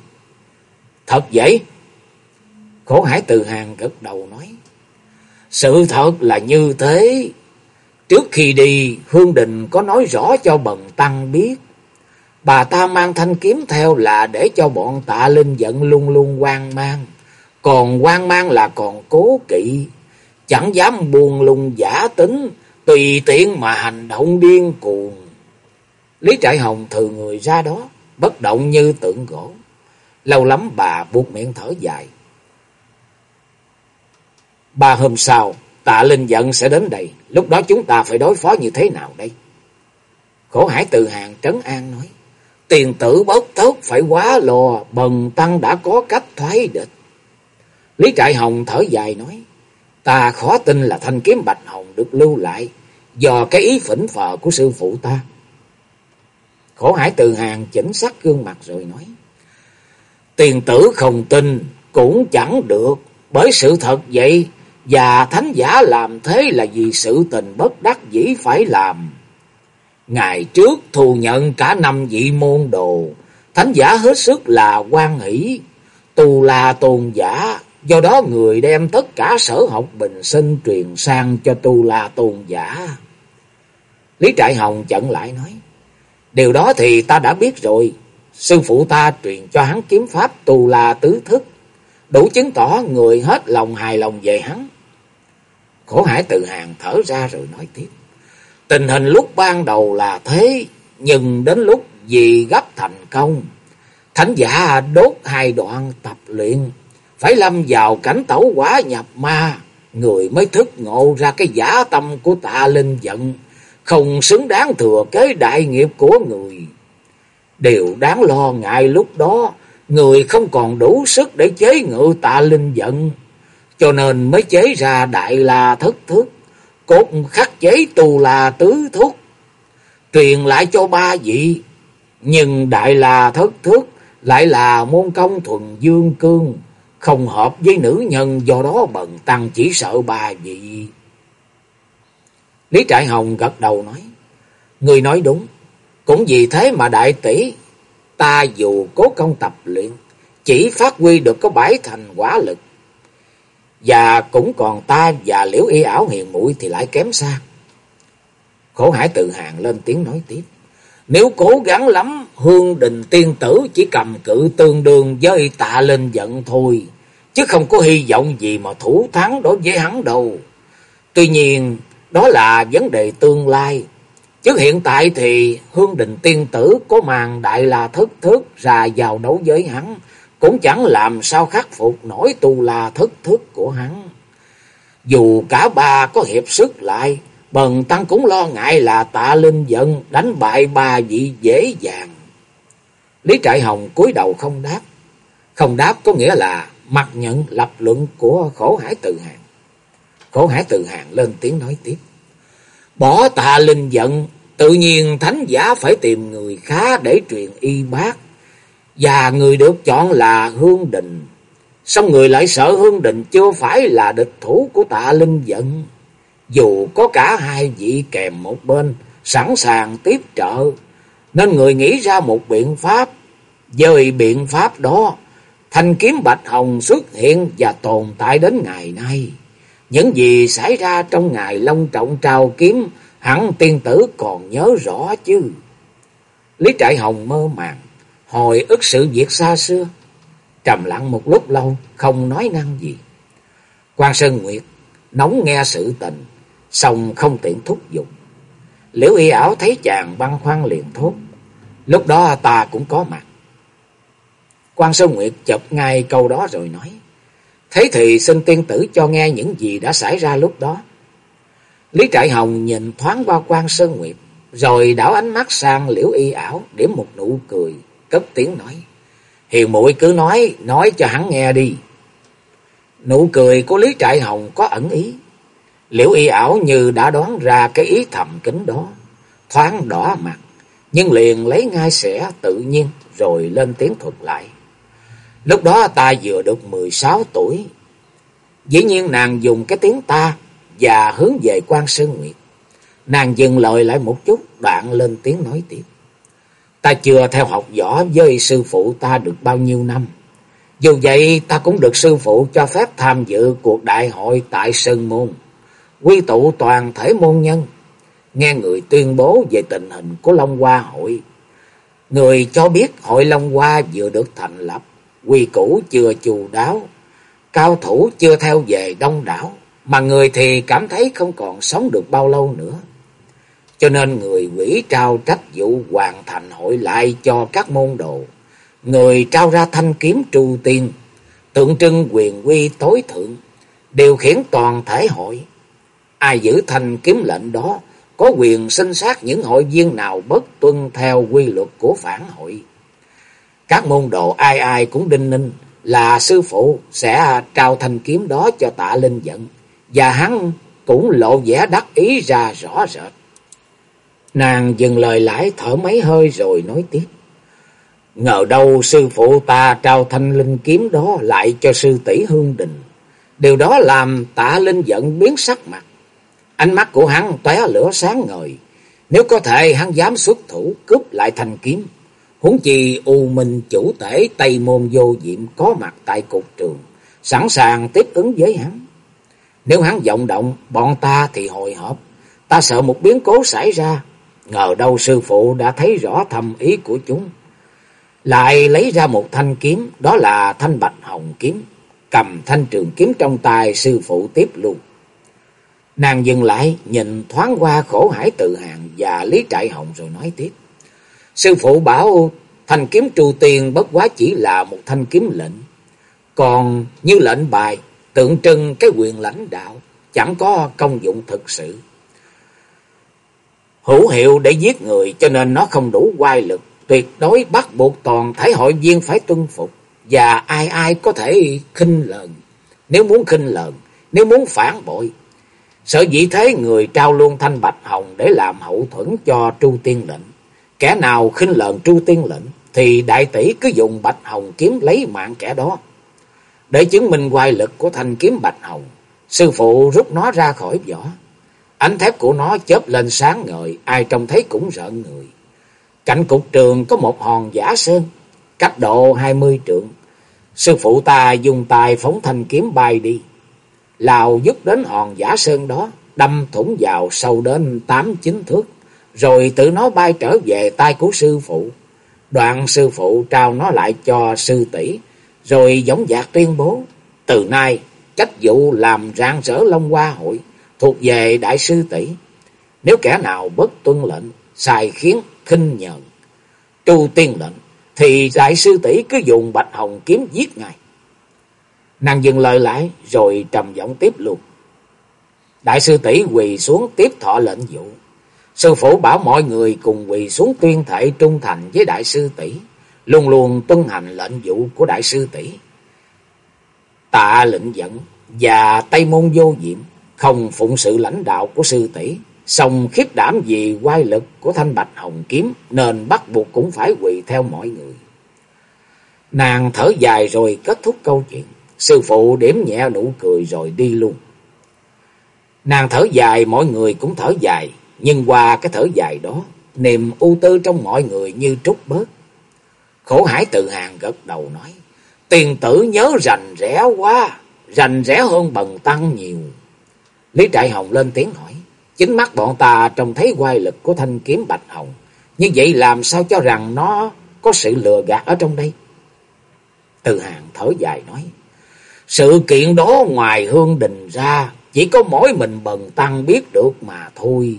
Thật vậy? Khổ hải từ hàng gật đầu nói. Sự thật là như thế. Trước khi đi, Hương Đình có nói rõ cho Bần Tăng biết. Bà ta mang thanh kiếm theo là để cho bọn tạ linh giận luôn luôn quan mang. Còn quan mang là còn cố kỵ. Chẳng dám buồn lung giả tính, tùy tiện mà hành động điên cuồng. Lý Trại Hồng thừ người ra đó, bất động như tượng gỗ. Lâu lắm bà buộc miệng thở dài. Ba hôm sau, tạ linh giận sẽ đến đây. Lúc đó chúng ta phải đối phó như thế nào đây? Khổ hải từ hàng trấn an nói. Tiền tử bất tốt phải quá lò, bần tăng đã có cách thoái địch. Lý Trại Hồng thở dài nói. Ta khó tin là thanh kiếm bạch hồng được lưu lại do cái ý phỉnh phờ của sư phụ ta. Khổ hải từ hàng chỉnh sắc gương mặt rồi nói. Tiền tử không tin cũng chẳng được. Bởi sự thật vậy và thánh giả làm thế là vì sự tình bất đắc dĩ phải làm. Ngày trước thù nhận cả năm vị môn đồ. Thánh giả hết sức là quan hỷ. Tù là tôn giả. Do đó người đem tất cả sở học bình sinh truyền sang cho tu la tôn giả. Lý Trại Hồng chận lại nói. Điều đó thì ta đã biết rồi. Sư phụ ta truyền cho hắn kiếm pháp tu la tứ thức. Đủ chứng tỏ người hết lòng hài lòng về hắn. Khổ hải tự hàng thở ra rồi nói tiếp. Tình hình lúc ban đầu là thế. Nhưng đến lúc vì gấp thành công. Thánh giả đốt hai đoạn tập luyện. Phải lâm vào cảnh tẩu quả nhập ma. Người mới thức ngộ ra cái giả tâm của tạ linh giận không xứng đáng thừa kế đại nghiệp của người. Điều đáng lo ngại lúc đó, người không còn đủ sức để chế ngự tạ linh giận, cho nên mới chế ra đại la thất thức, cốt khắc chế tù là tứ thúc, truyền lại cho ba vị. Nhưng đại la thất thức lại là môn công thuần dương cương, không hợp với nữ nhân do đó bần tăng chỉ sợ bà vị. Lý Trại Hồng gật đầu nói. Người nói đúng. Cũng vì thế mà đại tỷ, ta dù cố công tập luyện. Chỉ phát huy được có bảy thành quả lực. Và cũng còn ta và liễu y ảo hiền mũi thì lại kém xa. Khổ hải tự hàng lên tiếng nói tiếp. Nếu cố gắng lắm, hương đình tiên tử chỉ cầm cự tương đương với tạ lên giận thôi. Chứ không có hy vọng gì mà thủ thắng đối với hắn đâu. Tuy nhiên, đó là vấn đề tương lai. Chứ hiện tại thì Hương Đình Tiên Tử có màn đại là thức thức ra vào đấu với hắn. Cũng chẳng làm sao khắc phục nổi tu là thức thức của hắn. Dù cả ba có hiệp sức lại, Bần Tăng cũng lo ngại là tạ linh giận đánh bại ba vị dễ dàng. Lý Trại Hồng cúi đầu không đáp. Không đáp có nghĩa là mặc nhận lập luận của khổ hải tự hàng. Khổ hải tự hàng lên tiếng nói tiếp. Bỏ tạ linh giận, tự nhiên thánh giả phải tìm người khá để truyền y bác. Và người được chọn là Hương Đình. Xong người lại sợ Hương Đình chưa phải là địch thủ của tạ linh giận. Dù có cả hai vị kèm một bên, sẵn sàng tiếp trợ. Nên người nghĩ ra một biện pháp. Với biện pháp đó, thanh kiếm bạch hồng xuất hiện và tồn tại đến ngày nay. Những gì xảy ra trong ngày long trọng trao kiếm, hẳn tiên tử còn nhớ rõ chứ. Lý Trại Hồng mơ màng, hồi ức sự việc xa xưa. Trầm lặng một lúc lâu, không nói năng gì. quan Sơn Nguyệt, nóng nghe sự tình, xong không tiện thúc giục. Liễu y ảo thấy chàng băng khoăn liền thốt. Lúc đó ta cũng có mặt. quan Sơn Nguyệt chập ngay câu đó rồi nói. Thế thì xin tiên tử cho nghe những gì đã xảy ra lúc đó. Lý Trại Hồng nhìn thoáng qua quan Sơn Nguyệt, rồi đảo ánh mắt sang liễu y ảo, điểm một nụ cười, cất tiếng nói. Hiền muội cứ nói, nói cho hắn nghe đi. Nụ cười của Lý Trại Hồng có ẩn ý. Liễu y ảo như đã đoán ra cái ý thầm kín đó, thoáng đỏ mặt, nhưng liền lấy ngay sẽ tự nhiên rồi lên tiếng thuật lại. Lúc đó ta vừa được 16 tuổi. Dĩ nhiên nàng dùng cái tiếng ta và hướng về quan Sơn Nguyệt. Nàng dừng lời lại một chút, đoạn lên tiếng nói tiếp. Ta chưa theo học võ với sư phụ ta được bao nhiêu năm. Dù vậy ta cũng được sư phụ cho phép tham dự cuộc đại hội tại Sơn Môn. Quy tụ toàn thể môn nhân. Nghe người tuyên bố về tình hình của Long Hoa hội. Người cho biết hội Long Hoa vừa được thành lập. Quy củ chưa chu đáo. Cao thủ chưa theo về đông đảo. Mà người thì cảm thấy không còn sống được bao lâu nữa. Cho nên người quỷ trao trách vụ hoàn thành hội lại cho các môn đồ. Người trao ra thanh kiếm tru tiên, tượng trưng quyền quy tối thượng, điều khiển toàn thể hội. Ai giữ thanh kiếm lệnh đó, có quyền sinh sát những hội viên nào bất tuân theo quy luật của phản hội. Các môn đồ ai ai cũng đinh ninh là sư phụ sẽ trao thanh kiếm đó cho tạ linh giận, và hắn cũng lộ vẻ đắc ý ra rõ rệt. Nàng dừng lời lại thở mấy hơi rồi nói tiếp. Ngờ đâu sư phụ ta trao thanh linh kiếm đó lại cho sư tỷ Hương Đình. Điều đó làm tạ linh giận biến sắc mặt. Ánh mắt của hắn tóe lửa sáng ngời. Nếu có thể hắn dám xuất thủ cướp lại thanh kiếm. Huống chi U Minh chủ tể Tây Môn Vô Diệm có mặt tại cục trường. Sẵn sàng tiếp ứng với hắn. Nếu hắn vọng động bọn ta thì hồi hộp. Ta sợ một biến cố xảy ra Ngờ đâu sư phụ đã thấy rõ thầm ý của chúng. Lại lấy ra một thanh kiếm, đó là thanh bạch hồng kiếm. Cầm thanh trường kiếm trong tay sư phụ tiếp luôn. Nàng dừng lại, nhìn thoáng qua khổ hải tự hàng và lý trại hồng rồi nói tiếp. Sư phụ bảo thanh kiếm trù tiền bất quá chỉ là một thanh kiếm lệnh. Còn như lệnh bài, tượng trưng cái quyền lãnh đạo, chẳng có công dụng thực sự hữu hiệu để giết người cho nên nó không đủ quay lực, tuyệt đối bắt buộc toàn thể hội viên phải tuân phục và ai ai có thể khinh lợn, nếu muốn khinh lợn, nếu muốn phản bội. Sở dĩ thế người trao luôn thanh bạch hồng để làm hậu thuẫn cho Tru Tiên lệnh. Kẻ nào khinh lợn Tru Tiên lệnh thì đại tỷ cứ dùng bạch hồng kiếm lấy mạng kẻ đó. Để chứng minh quay lực của thanh kiếm bạch hồng, sư phụ rút nó ra khỏi vỏ. Ánh thép của nó chớp lên sáng ngời, ai trông thấy cũng rợn người. Cạnh cục trường có một hòn giả sơn, cách độ hai mươi trượng. Sư phụ ta dùng tay phóng thanh kiếm bay đi. Lào dứt đến hòn giả sơn đó, đâm thủng vào sâu đến tám chín thước, rồi tự nó bay trở về tay của sư phụ. Đoạn sư phụ trao nó lại cho sư tỷ rồi giống dạc tuyên bố, từ nay trách vụ làm rạng rỡ Long Hoa hội thuộc về đại sư tỷ. Nếu kẻ nào bất tuân lệnh, sai khiến, khinh nhờn, tru tiên lệnh, thì đại sư tỷ cứ dùng bạch hồng kiếm giết ngài. Nàng dừng lời lại, rồi trầm giọng tiếp luôn. Đại sư tỷ quỳ xuống tiếp thọ lệnh dụ. Sư phụ bảo mọi người cùng quỳ xuống tuyên thệ trung thành với đại sư tỷ, luôn luôn tuân hành lệnh dụ của đại sư tỷ. Tạ lệnh dẫn và Tây môn vô diệm không phụng sự lãnh đạo của sư tỷ, song khiếp đảm vì quay lực của thanh bạch hồng kiếm nên bắt buộc cũng phải quỳ theo mọi người. Nàng thở dài rồi kết thúc câu chuyện, sư phụ điểm nhẹ nụ cười rồi đi luôn. Nàng thở dài mọi người cũng thở dài, nhưng qua cái thở dài đó, niềm ưu tư trong mọi người như trút bớt. Khổ hải tự hàng gật đầu nói, tiền tử nhớ rành rẽ quá, rành rẽ hơn bần tăng nhiều. Lý Trại Hồng lên tiếng hỏi. Chính mắt bọn ta trông thấy quay lực của thanh kiếm bạch hồng. Như vậy làm sao cho rằng nó có sự lừa gạt ở trong đây? Từ hàng thở dài nói. Sự kiện đó ngoài hương đình ra, chỉ có mỗi mình bần tăng biết được mà thôi.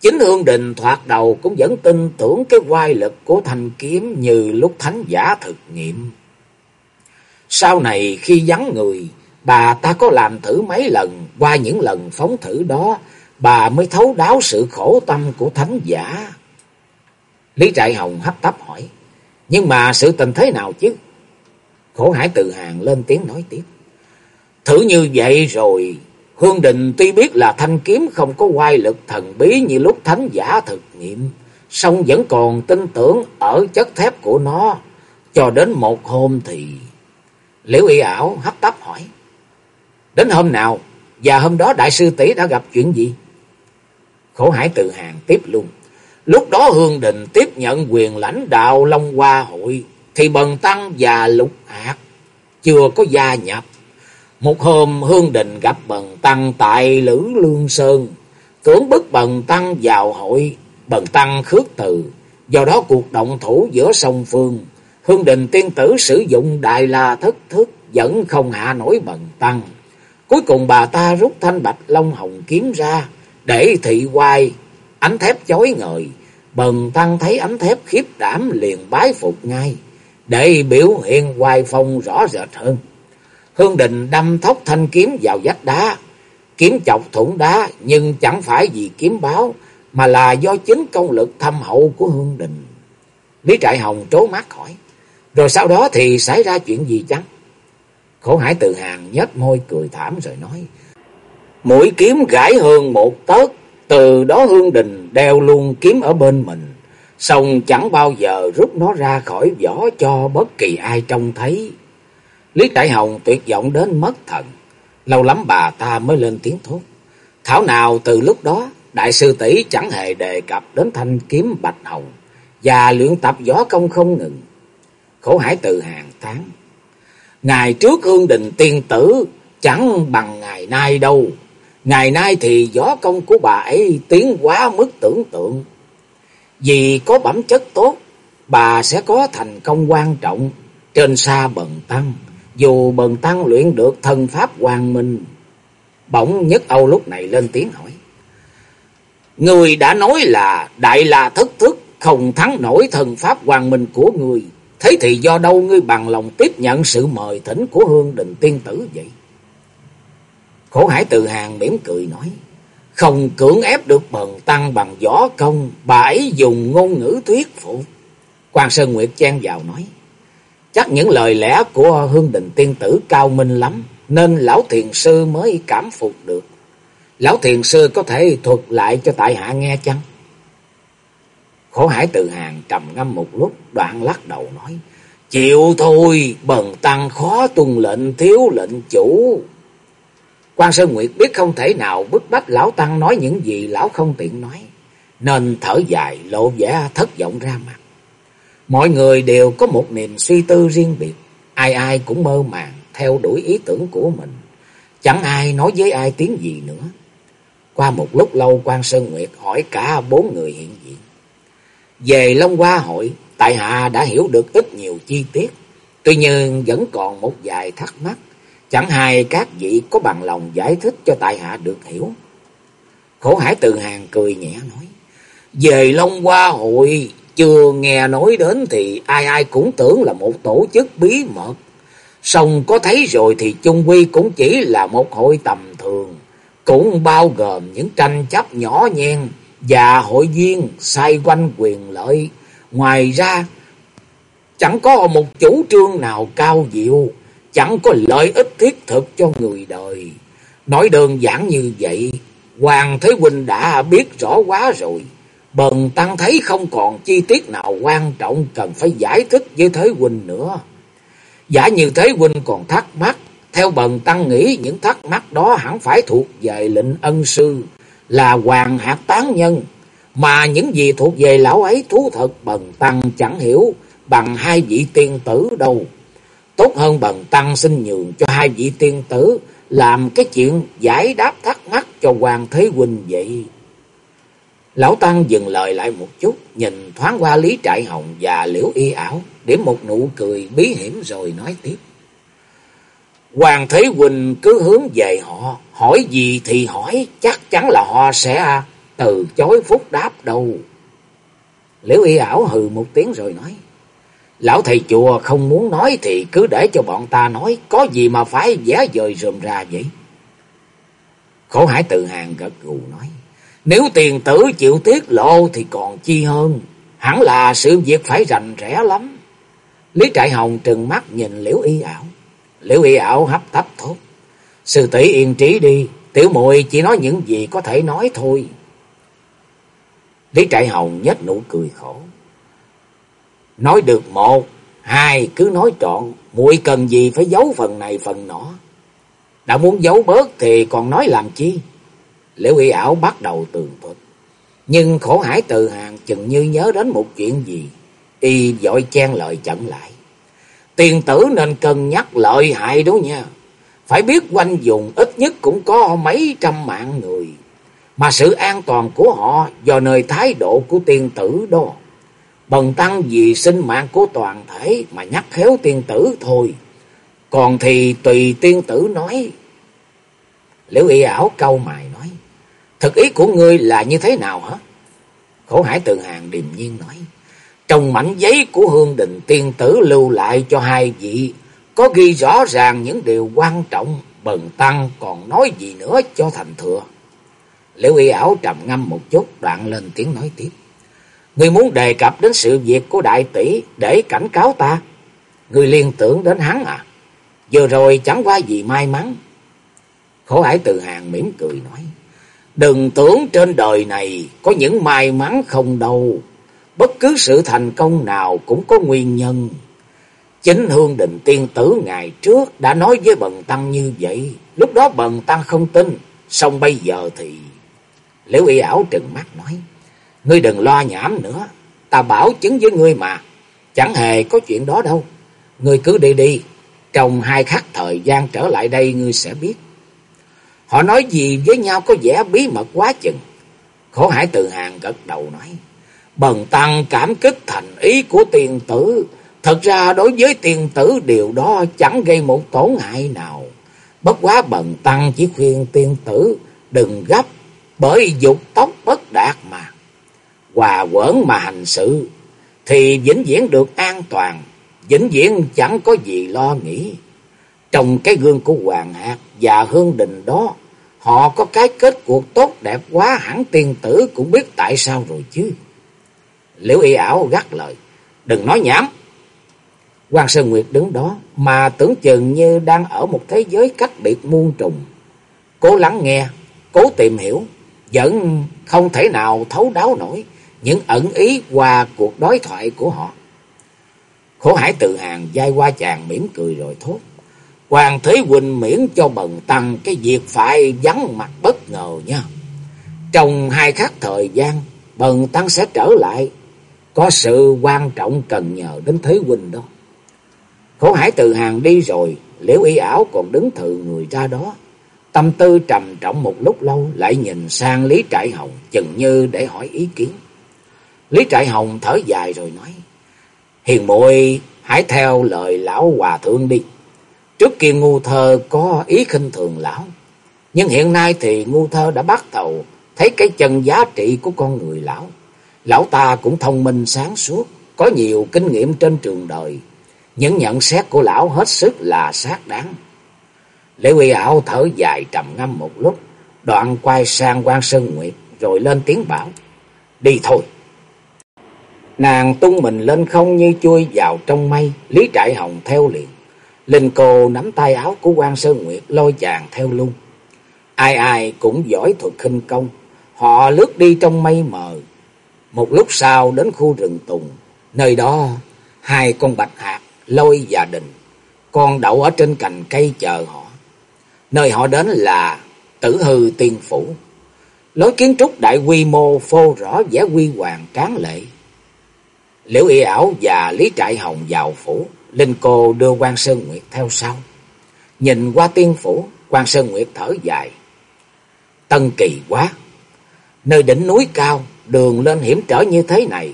Chính hương đình thoạt đầu cũng vẫn tin tưởng cái quai lực của thanh kiếm như lúc thánh giả thực nghiệm. Sau này khi vắng người, Bà ta có làm thử mấy lần, qua những lần phóng thử đó, bà mới thấu đáo sự khổ tâm của thánh giả. Lý Trại Hồng hấp tấp hỏi, nhưng mà sự tình thế nào chứ? Khổ hải từ hàng lên tiếng nói tiếp. Thử như vậy rồi, Hương Đình tuy biết là thanh kiếm không có quay lực thần bí như lúc thánh giả thực nghiệm, song vẫn còn tin tưởng ở chất thép của nó. Cho đến một hôm thì... Liễu y ảo hấp tấp hỏi. Đến hôm nào? Và hôm đó đại sư tỷ đã gặp chuyện gì? Khổ hải tự hàng tiếp luôn. Lúc đó Hương Đình tiếp nhận quyền lãnh đạo Long Hoa hội thì Bần Tăng và Lục Hạt chưa có gia nhập. Một hôm Hương Đình gặp Bần Tăng tại Lữ Lương Sơn, cưỡng bức Bần Tăng vào hội, Bần Tăng khước từ. Do đó cuộc động thủ giữa song phương, Hương Đình tiên tử sử dụng đại la thất thức vẫn không hạ nổi Bần Tăng. Cuối cùng bà ta rút thanh bạch long hồng kiếm ra để thị quay, ánh thép chói ngời. Bần Tăng thấy ánh thép khiếp đảm liền bái phục ngay, để biểu hiện hoài phong rõ rệt hơn. Hương Đình đâm thóc thanh kiếm vào vách đá, kiếm chọc thủng đá nhưng chẳng phải vì kiếm báo, mà là do chính công lực thâm hậu của Hương Đình. Lý Trại Hồng trố mắt hỏi, rồi sau đó thì xảy ra chuyện gì chăng? Khổ hải từ hàng nhếch môi cười thảm rồi nói, mũi kiếm gãi hơn một tớt, từ đó Hương Đình đeo luôn kiếm ở bên mình, xong chẳng bao giờ rút nó ra khỏi vỏ cho bất kỳ ai trông thấy. Lý Đại Hồng tuyệt vọng đến mất thần, lâu lắm bà ta mới lên tiếng thốt. Thảo nào từ lúc đó, đại sư tỷ chẳng hề đề cập đến thanh kiếm bạch hồng và luyện tập võ công không ngừng. Khổ hải từ hàng tháng Ngày trước hương đình tiên tử chẳng bằng ngày nay đâu. Ngày nay thì võ công của bà ấy tiến quá mức tưởng tượng. Vì có bẩm chất tốt, bà sẽ có thành công quan trọng trên xa bần tăng. Dù bần tăng luyện được thần pháp hoàng minh. Bỗng nhất Âu lúc này lên tiếng hỏi. Người đã nói là đại là thất thức không thắng nổi thần pháp hoàng minh của người. Thế thì do đâu ngươi bằng lòng tiếp nhận sự mời thỉnh của hương đình tiên tử vậy? Khổ hải từ hàng mỉm cười nói. Không cưỡng ép được bần tăng bằng võ công, bà ấy dùng ngôn ngữ thuyết phục. Quan Sơn Nguyệt chen vào nói. Chắc những lời lẽ của hương đình tiên tử cao minh lắm, nên lão thiền sư mới cảm phục được. Lão thiền sư có thể thuật lại cho tại hạ nghe chăng? Khổ hải từ hàng trầm ngâm một lúc, đoạn lắc đầu nói. Chịu thôi, bần tăng khó tuân lệnh thiếu lệnh chủ. Quan Sơn Nguyệt biết không thể nào bức bách lão tăng nói những gì lão không tiện nói, nên thở dài lộ vẻ thất vọng ra mặt. Mọi người đều có một niềm suy tư riêng biệt, ai ai cũng mơ màng theo đuổi ý tưởng của mình, chẳng ai nói với ai tiếng gì nữa. Qua một lúc lâu quan Sơn Nguyệt hỏi cả bốn người hiện diện. Về Long Hoa hội, tại hạ đã hiểu được ít nhiều chi tiết, tuy nhiên vẫn còn một vài thắc mắc Chẳng hay các vị có bằng lòng giải thích cho tại hạ được hiểu. Khổ hải từ hàng cười nhẹ nói. Về Long Hoa hội, chưa nghe nói đến thì ai ai cũng tưởng là một tổ chức bí mật. Xong có thấy rồi thì chung quy cũng chỉ là một hội tầm thường. Cũng bao gồm những tranh chấp nhỏ nhen và hội viên xoay quanh quyền lợi. Ngoài ra, chẳng có một chủ trương nào cao diệu, chẳng có lợi ích thiết thực cho người đời. Nói đơn giản như vậy, Hoàng Thế Huynh đã biết rõ quá rồi. Bần Tăng thấy không còn chi tiết nào quan trọng cần phải giải thích với Thế Huynh nữa. Giả như Thế Huynh còn thắc mắc, theo Bần Tăng nghĩ những thắc mắc đó hẳn phải thuộc về lệnh ân sư, là Hoàng Hạt Tán Nhân. Mà những gì thuộc về lão ấy thú thật Bần Tăng chẳng hiểu bằng hai vị tiên tử đâu. Tốt hơn bần tăng xin nhường cho hai vị tiên tử làm cái chuyện giải đáp thắc mắc cho Hoàng Thế Huynh vậy. Lão Tăng dừng lời lại một chút, nhìn thoáng qua Lý Trại Hồng và Liễu Y ảo, điểm một nụ cười bí hiểm rồi nói tiếp. Hoàng Thế Huynh cứ hướng về họ, hỏi gì thì hỏi, chắc chắn là họ sẽ từ chối phúc đáp đâu. Liễu Y ảo hừ một tiếng rồi nói. Lão thầy chùa không muốn nói thì cứ để cho bọn ta nói, có gì mà phải vẽ dời rườm ra vậy? Khổ hải từ hàng gật gù nói, Nếu tiền tử chịu tiết lộ thì còn chi hơn. Hẳn là sự việc phải rành rẽ lắm. Lý Trại Hồng trừng mắt nhìn Liễu Y ảo. Liễu Y ảo hấp tấp thốt. Sư tỷ yên trí đi. Tiểu muội chỉ nói những gì có thể nói thôi. Lý Trại Hồng nhếch nụ cười khổ. Nói được một, hai cứ nói trọn, muội cần gì phải giấu phần này phần nọ. Đã muốn giấu bớt thì còn nói làm chi? Liễu y ảo bắt đầu tường thuật. Nhưng khổ hải từ hàng chừng như nhớ đến một chuyện gì. Y dội chen lời chặn lại. Tiền tử nên cân nhắc lợi hại đó nha. Phải biết quanh vùng ít nhất cũng có mấy trăm mạng người. Mà sự an toàn của họ do nơi thái độ của tiên tử đó. Bần tăng vì sinh mạng của toàn thể mà nhắc khéo tiên tử thôi. Còn thì tùy tiên tử nói. Liễu y ảo câu mài nói. Thực ý của ngươi là như thế nào hả? Khổ hải từ hàng điềm nhiên nói. Trong mảnh giấy của hương đình tiên tử lưu lại cho hai vị. Có ghi rõ ràng những điều quan trọng. Bần tăng còn nói gì nữa cho thành thừa. Liễu y ảo trầm ngâm một chút, đoạn lên tiếng nói tiếp. Ngươi muốn đề cập đến sự việc của đại tỷ để cảnh cáo ta. Ngươi liên tưởng đến hắn à? Vừa rồi chẳng qua gì may mắn. Khổ hải từ hàng mỉm cười nói. Đừng tưởng trên đời này có những may mắn không đâu. Bất cứ sự thành công nào cũng có nguyên nhân. Chính Hương Định Tiên Tử ngày trước đã nói với Bần Tăng như vậy. Lúc đó Bần Tăng không tin. Xong bây giờ thì... Liễu y ảo trừng mắt nói. Ngươi đừng lo nhảm nữa. Ta bảo chứng với ngươi mà. Chẳng hề có chuyện đó đâu. Ngươi cứ đi đi. Trong hai khắc thời gian trở lại đây, ngươi sẽ biết. Họ nói gì với nhau có vẻ bí mật quá chừng. Khổ hải từ hàng gật đầu nói. Bần tăng cảm kích thành ý của tiền tử. Thật ra đối với tiền tử, điều đó chẳng gây một tổn hại nào. Bất quá bần tăng chỉ khuyên tiền tử đừng gấp, bởi dục tóc bất đạt mà. Hòa quẩn mà hành sự thì vĩnh viễn được an toàn, vĩnh viễn chẳng có gì lo nghĩ. Trong cái gương của Hoàng Hạc và Hương Đình đó, họ có cái kết cuộc tốt đẹp quá hẳn tiên tử cũng biết tại sao rồi chứ. Liễu y ảo gắt lời, đừng nói nhảm. Hoàng Sơn Nguyệt đứng đó mà tưởng chừng như đang ở một thế giới cách biệt muôn trùng. Cố lắng nghe, cố tìm hiểu, vẫn không thể nào thấu đáo nổi những ẩn ý qua cuộc đối thoại của họ. Khổ hải tự hàng dai qua chàng mỉm cười rồi thốt. Hoàng Thế Huynh miễn cho bần tăng cái việc phải vắng mặt bất ngờ nha. Trong hai khắc thời gian, bần tăng sẽ trở lại. Có sự quan trọng cần nhờ đến Thế Huynh đó. Khổ hải từ hàng đi rồi, liễu y ảo còn đứng thự người ra đó. Tâm tư trầm trọng một lúc lâu lại nhìn sang Lý Trại Hồng chừng như để hỏi ý kiến. Lý Trại Hồng thở dài rồi nói. Hiền muội hãy theo lời lão hòa thượng đi. Trước kia ngu thơ có ý khinh thường lão. Nhưng hiện nay thì ngu thơ đã bắt đầu thấy cái chân giá trị của con người lão. Lão ta cũng thông minh sáng suốt, có nhiều kinh nghiệm trên trường đời. Những nhận xét của lão hết sức là xác đáng. Lễ Huy ảo thở dài trầm ngâm một lúc, đoạn quay sang quan Sơn Nguyệt rồi lên tiếng bảo. Đi thôi. Nàng tung mình lên không như chui vào trong mây, Lý Trại Hồng theo liền. Linh cô nắm tay áo của quan Sơn Nguyệt lôi chàng theo luôn. Ai ai cũng giỏi thuật khinh công, họ lướt đi trong mây mờ. Một lúc sau đến khu rừng tùng, nơi đó hai con bạch hạt lôi và đình, con đậu ở trên cành cây chờ họ. Nơi họ đến là Tử Hư Tiên Phủ. Lối kiến trúc đại quy mô phô rõ vẻ quy hoàng tráng lệ. Liễu y ảo và Lý Trại Hồng vào phủ, Linh cô đưa quan Sơn Nguyệt theo sau. Nhìn qua tiên phủ, quan Sơn Nguyệt thở dài. Tân kỳ quá! Nơi đỉnh núi cao, đường lên hiểm trở như thế này,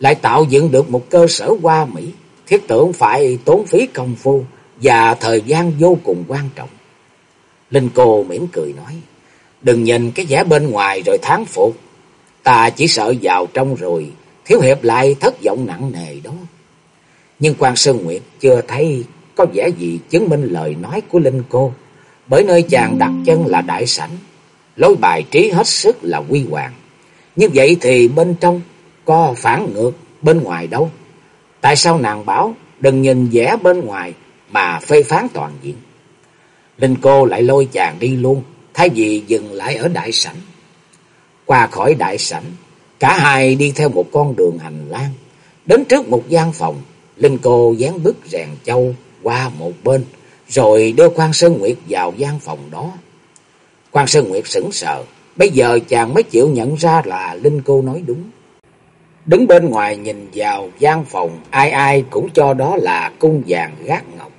lại tạo dựng được một cơ sở hoa mỹ, thiết tưởng phải tốn phí công phu và thời gian vô cùng quan trọng. Linh cô mỉm cười nói, đừng nhìn cái vẻ bên ngoài rồi tháng phục, ta chỉ sợ vào trong rồi, Thiếu hiệp lại thất vọng nặng nề đó. Nhưng quan Sơn Nguyệt chưa thấy có vẻ gì chứng minh lời nói của Linh cô. Bởi nơi chàng đặt chân là đại sảnh. lối bài trí hết sức là quy hoàng. Như vậy thì bên trong có phản ngược bên ngoài đâu. Tại sao nàng bảo đừng nhìn vẻ bên ngoài mà phê phán toàn diện. Linh cô lại lôi chàng đi luôn, thay vì dừng lại ở đại sảnh. Qua khỏi đại sảnh, cả hai đi theo một con đường hành lang, đến trước một gian phòng, Linh cô dán bức rèn châu qua một bên, rồi đưa quan Sơn Nguyệt vào gian phòng đó. quan Sơn Nguyệt sững sờ, bây giờ chàng mới chịu nhận ra là Linh cô nói đúng. Đứng bên ngoài nhìn vào gian phòng, ai ai cũng cho đó là cung vàng gác ngọc.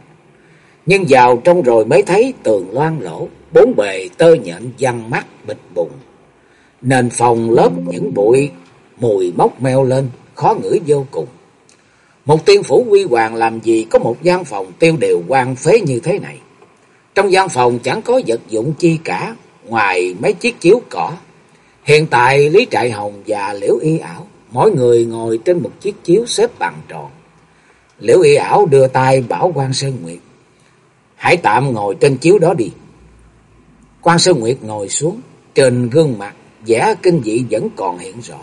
Nhưng vào trong rồi mới thấy tường loan lỗ, bốn bề tơ nhện văng mắt bịch bụng. Nền phòng lớp những bụi, mùi mốc meo lên, khó ngửi vô cùng. Một tiên phủ quy hoàng làm gì có một gian phòng tiêu điều quan phế như thế này. Trong gian phòng chẳng có vật dụng chi cả, ngoài mấy chiếc chiếu cỏ. Hiện tại Lý Trại Hồng và Liễu Y ảo, mỗi người ngồi trên một chiếc chiếu xếp bằng tròn. Liễu Y ảo đưa tay bảo quan Sơn Nguyệt. Hãy tạm ngồi trên chiếu đó đi. quan Sơn Nguyệt ngồi xuống, trên gương mặt, vẻ kinh dị vẫn còn hiện rõ.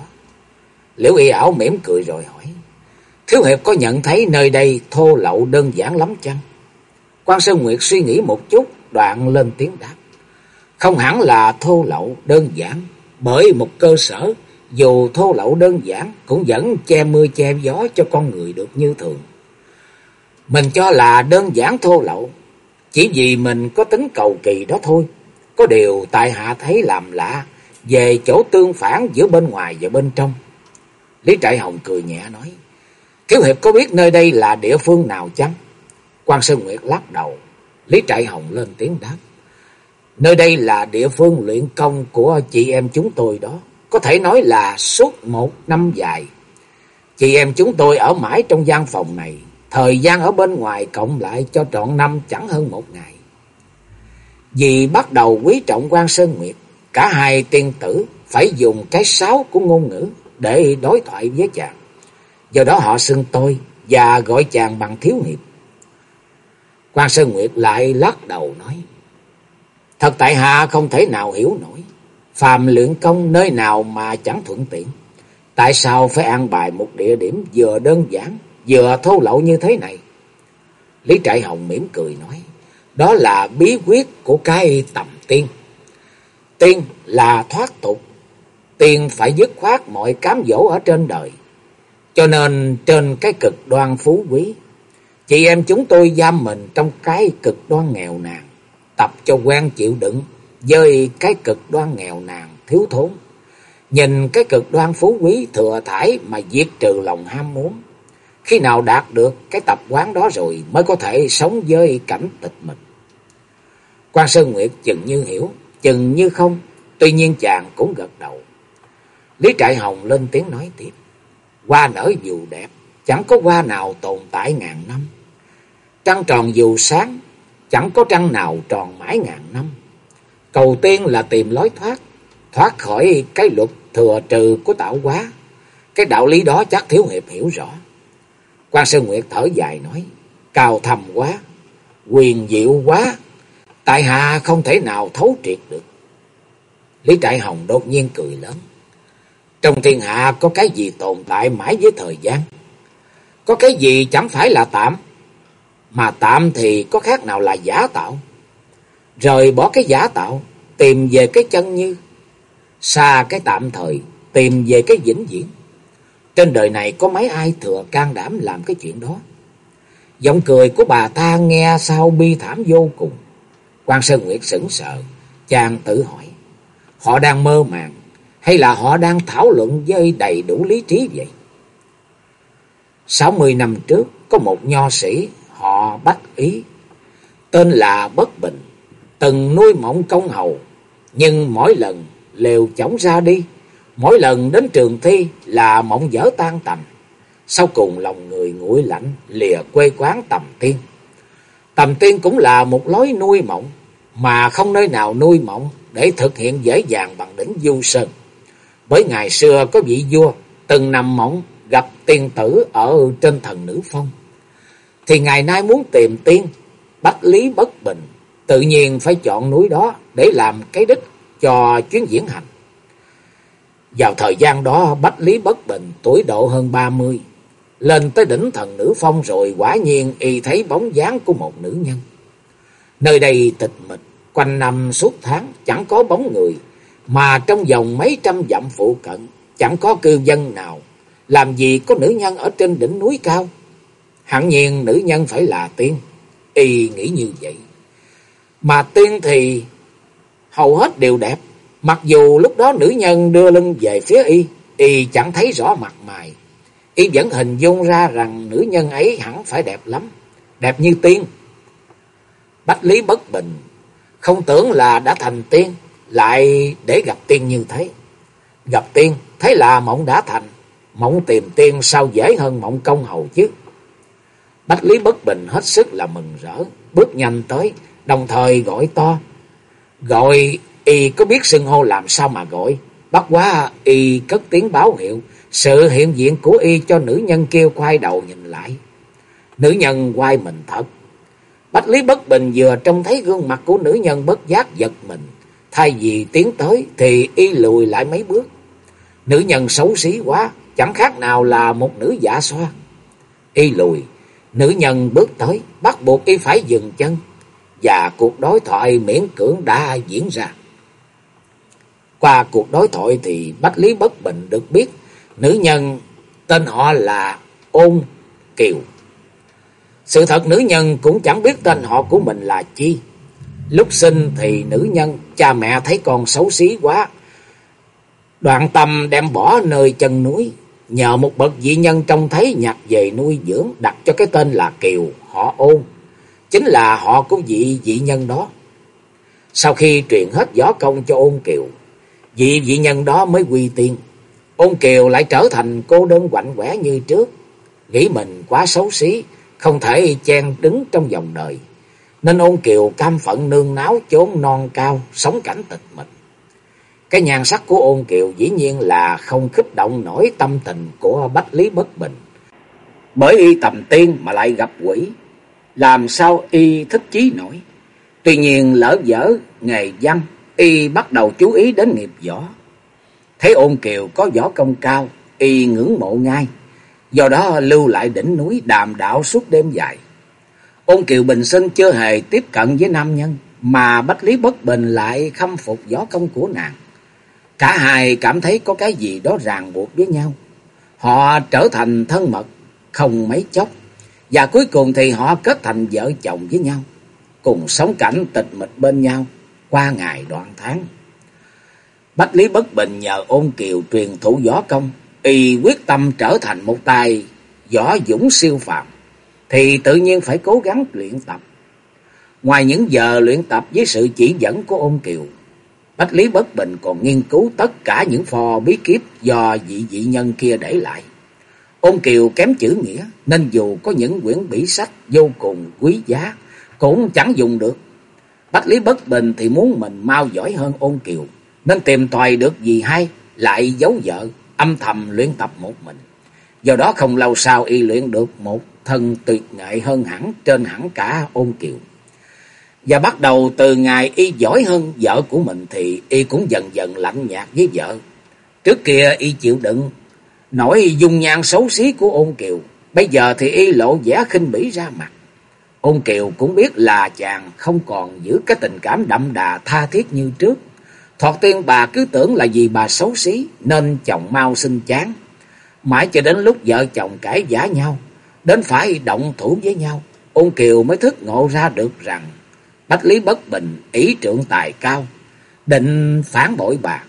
Liễu Y ảo mỉm cười rồi hỏi. Thiếu hiệp có nhận thấy nơi đây thô lậu đơn giản lắm chăng? quan Sơn Nguyệt suy nghĩ một chút, đoạn lên tiếng đáp. Không hẳn là thô lậu đơn giản, bởi một cơ sở dù thô lậu đơn giản cũng vẫn che mưa che gió cho con người được như thường. Mình cho là đơn giản thô lậu, chỉ vì mình có tính cầu kỳ đó thôi. Có điều tại hạ thấy làm lạ về chỗ tương phản giữa bên ngoài và bên trong. Lý Trại Hồng cười nhẹ nói, Thiếu Hiệp có biết nơi đây là địa phương nào chăng? quan Sơn Nguyệt lắc đầu, Lý Trại Hồng lên tiếng đáp. Nơi đây là địa phương luyện công của chị em chúng tôi đó. Có thể nói là suốt một năm dài. Chị em chúng tôi ở mãi trong gian phòng này. Thời gian ở bên ngoài cộng lại cho trọn năm chẳng hơn một ngày. Vì bắt đầu quý trọng quan Sơn Nguyệt, cả hai tiên tử phải dùng cái sáo của ngôn ngữ để đối thoại với chàng. Do đó họ xưng tôi và gọi chàng bằng thiếu hiệp. Quan Sơn Nguyệt lại lắc đầu nói. Thật tại hạ không thể nào hiểu nổi. Phàm luyện công nơi nào mà chẳng thuận tiện. Tại sao phải an bài một địa điểm vừa đơn giản, vừa thô lậu như thế này? Lý Trại Hồng mỉm cười nói. Đó là bí quyết của cái tầm tiên. Tiên là thoát tục. Tiên phải dứt khoát mọi cám dỗ ở trên đời. Cho nên trên cái cực đoan phú quý, chị em chúng tôi giam mình trong cái cực đoan nghèo nàn tập cho quen chịu đựng với cái cực đoan nghèo nàn thiếu thốn. Nhìn cái cực đoan phú quý thừa thải mà diệt trừ lòng ham muốn. Khi nào đạt được cái tập quán đó rồi mới có thể sống với cảnh tịch mịch. Quan Sơn Nguyệt chừng như hiểu, chừng như không, tuy nhiên chàng cũng gật đầu. Lý Trại Hồng lên tiếng nói tiếp. Hoa nở dù đẹp, chẳng có hoa nào tồn tại ngàn năm. Trăng tròn dù sáng, chẳng có trăng nào tròn mãi ngàn năm. Cầu tiên là tìm lối thoát, thoát khỏi cái luật thừa trừ của tạo hóa. Cái đạo lý đó chắc Thiếu Hiệp hiểu rõ. quan Sơn Nguyệt thở dài nói, cao thầm quá, quyền diệu quá, tại hạ không thể nào thấu triệt được. Lý Trại Hồng đột nhiên cười lớn. Trong thiên hạ có cái gì tồn tại mãi với thời gian? Có cái gì chẳng phải là tạm? Mà tạm thì có khác nào là giả tạo. Rời bỏ cái giả tạo, tìm về cái chân như. Xa cái tạm thời, tìm về cái vĩnh viễn. Trên đời này có mấy ai thừa can đảm làm cái chuyện đó. Giọng cười của bà ta nghe sao bi thảm vô cùng quan Sơn Nguyệt sững sờ, chàng tự hỏi. Họ đang mơ màng, hay là họ đang thảo luận với đầy đủ lý trí vậy? sáu mươi năm trước, có một nho sĩ họ bắt ý. Tên là Bất Bình, từng nuôi mộng công hầu, nhưng mỗi lần lều chổng ra đi, mỗi lần đến trường thi là mộng dở tan tành. Sau cùng lòng người nguội lạnh, lìa quê quán tầm tiên. Tầm tiên cũng là một lối nuôi mộng, mà không nơi nào nuôi mộng để thực hiện dễ dàng bằng đỉnh du sơn. Bởi ngày xưa có vị vua từng nằm mộng gặp tiên tử ở trên thần nữ phong thì ngày nay muốn tìm tiên, bách lý bất bình, tự nhiên phải chọn núi đó để làm cái đích cho chuyến diễn hành. Vào thời gian đó Bách Lý Bất Bình tuổi độ hơn ba mươi lên tới đỉnh thần nữ phong rồi quả nhiên y thấy bóng dáng của một nữ nhân. Nơi đây tịch mịch, quanh năm suốt tháng chẳng có bóng người, mà trong vòng mấy trăm dặm phụ cận chẳng có cư dân nào. Làm gì có nữ nhân ở trên đỉnh núi cao? Hẳn nhiên nữ nhân phải là tiên. Y nghĩ như vậy. Mà tiên thì hầu hết đều đẹp. Mặc dù lúc đó nữ nhân đưa lưng về phía y, y chẳng thấy rõ mặt mày. Y vẫn hình dung ra rằng nữ nhân ấy hẳn phải đẹp lắm, đẹp như tiên. Bách Lý bất bình, không tưởng là đã thành tiên, lại để gặp tiên như thế. Gặp tiên, thấy là mộng đã thành, mộng tìm tiên sao dễ hơn mộng công hầu chứ. Bách Lý bất bình hết sức là mừng rỡ, bước nhanh tới, đồng thời gọi to. Gọi y có biết xưng hô làm sao mà gọi. Bắt quá y cất tiếng báo hiệu, sự hiện diện của y cho nữ nhân kêu quay đầu nhìn lại. Nữ nhân quay mình thật. Bách Lý Bất Bình vừa trông thấy gương mặt của nữ nhân bất giác giật mình. Thay vì tiến tới thì y lùi lại mấy bước. Nữ nhân xấu xí quá, chẳng khác nào là một nữ giả xoa. Y lùi, nữ nhân bước tới, bắt buộc y phải dừng chân. Và cuộc đối thoại miễn cưỡng đã diễn ra. Qua cuộc đối thoại thì Bách Lý Bất Bình được biết nữ nhân tên họ là Ôn Kiều. Sự thật nữ nhân cũng chẳng biết tên họ của mình là chi. Lúc sinh thì nữ nhân cha mẹ thấy con xấu xí quá. Đoạn tâm đem bỏ nơi chân núi. Nhờ một bậc dị nhân trông thấy nhặt về nuôi dưỡng đặt cho cái tên là Kiều, họ ôn. Chính là họ của vị dị nhân đó. Sau khi truyền hết gió công cho ôn Kiều, vị dị nhân đó mới quy tiên. Ôn Kiều lại trở thành cô đơn quạnh quẻ như trước. Nghĩ mình quá xấu xí, không thể chen đứng trong dòng đời. Nên ôn Kiều cam phận nương náo chốn non cao, sống cảnh tịch mịch. Cái nhan sắc của ôn Kiều dĩ nhiên là không kích động nổi tâm tình của Bách Lý Bất Bình. Bởi y tầm tiên mà lại gặp quỷ, làm sao y thích chí nổi. Tuy nhiên lỡ dở nghề văn, y bắt đầu chú ý đến nghiệp võ. Thấy ôn kiều có võ công cao, y ngưỡng mộ ngay. Do đó lưu lại đỉnh núi đàm đạo suốt đêm dài. Ôn kiều bình sinh chưa hề tiếp cận với nam nhân, mà Bách Lý Bất Bình lại khâm phục võ công của nàng. Cả hai cảm thấy có cái gì đó ràng buộc với nhau. Họ trở thành thân mật, không mấy chốc. Và cuối cùng thì họ kết thành vợ chồng với nhau. Cùng sống cảnh tịch mịch bên nhau qua ngày đoạn tháng. Bách Lý Bất Bình nhờ ôn kiều truyền thủ võ công, y quyết tâm trở thành một tài võ dũng siêu phàm, thì tự nhiên phải cố gắng luyện tập. Ngoài những giờ luyện tập với sự chỉ dẫn của ôn kiều, Bách Lý Bất Bình còn nghiên cứu tất cả những phò bí kíp do vị dị nhân kia để lại. Ôn kiều kém chữ nghĩa, nên dù có những quyển bỉ sách vô cùng quý giá, cũng chẳng dùng được. Bách Lý Bất Bình thì muốn mình mau giỏi hơn ôn kiều, nên tìm tòi được gì hay, lại giấu vợ, âm thầm luyện tập một mình. Do đó không lâu sau y luyện được một thân tuyệt nghệ hơn hẳn trên hẳn cả ôn kiều. Và bắt đầu từ ngày y giỏi hơn vợ của mình thì y cũng dần dần lạnh nhạt với vợ. Trước kia y chịu đựng, nổi dung nhan xấu xí của ôn kiều. Bây giờ thì y lộ vẻ khinh bỉ ra mặt. Ôn kiều cũng biết là chàng không còn giữ cái tình cảm đậm đà tha thiết như trước. Thoạt tiên bà cứ tưởng là vì bà xấu xí nên chồng mau sinh chán. Mãi cho đến lúc vợ chồng cãi giả nhau, đến phải động thủ với nhau, ôn kiều mới thức ngộ ra được rằng Bách Lý Bất Bình ý trượng tài cao, định phản bội bà,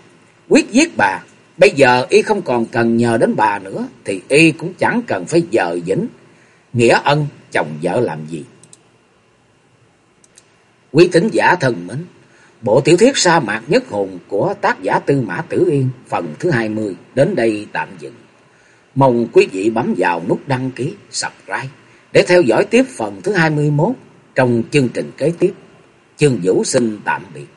quyết giết bà. Bây giờ y không còn cần nhờ đến bà nữa, thì y cũng chẳng cần phải dờ dĩnh. Nghĩa ân chồng vợ làm gì? Quý tín giả thần mến, bộ tiểu thuyết sa mạc nhất hồn của tác giả Tư Mã Tử Yên phần thứ 20 đến đây tạm dừng. Mong quý vị bấm vào nút đăng ký, subscribe để theo dõi tiếp phần thứ 21 trong chương trình kế tiếp. Chương Vũ xin tạm biệt.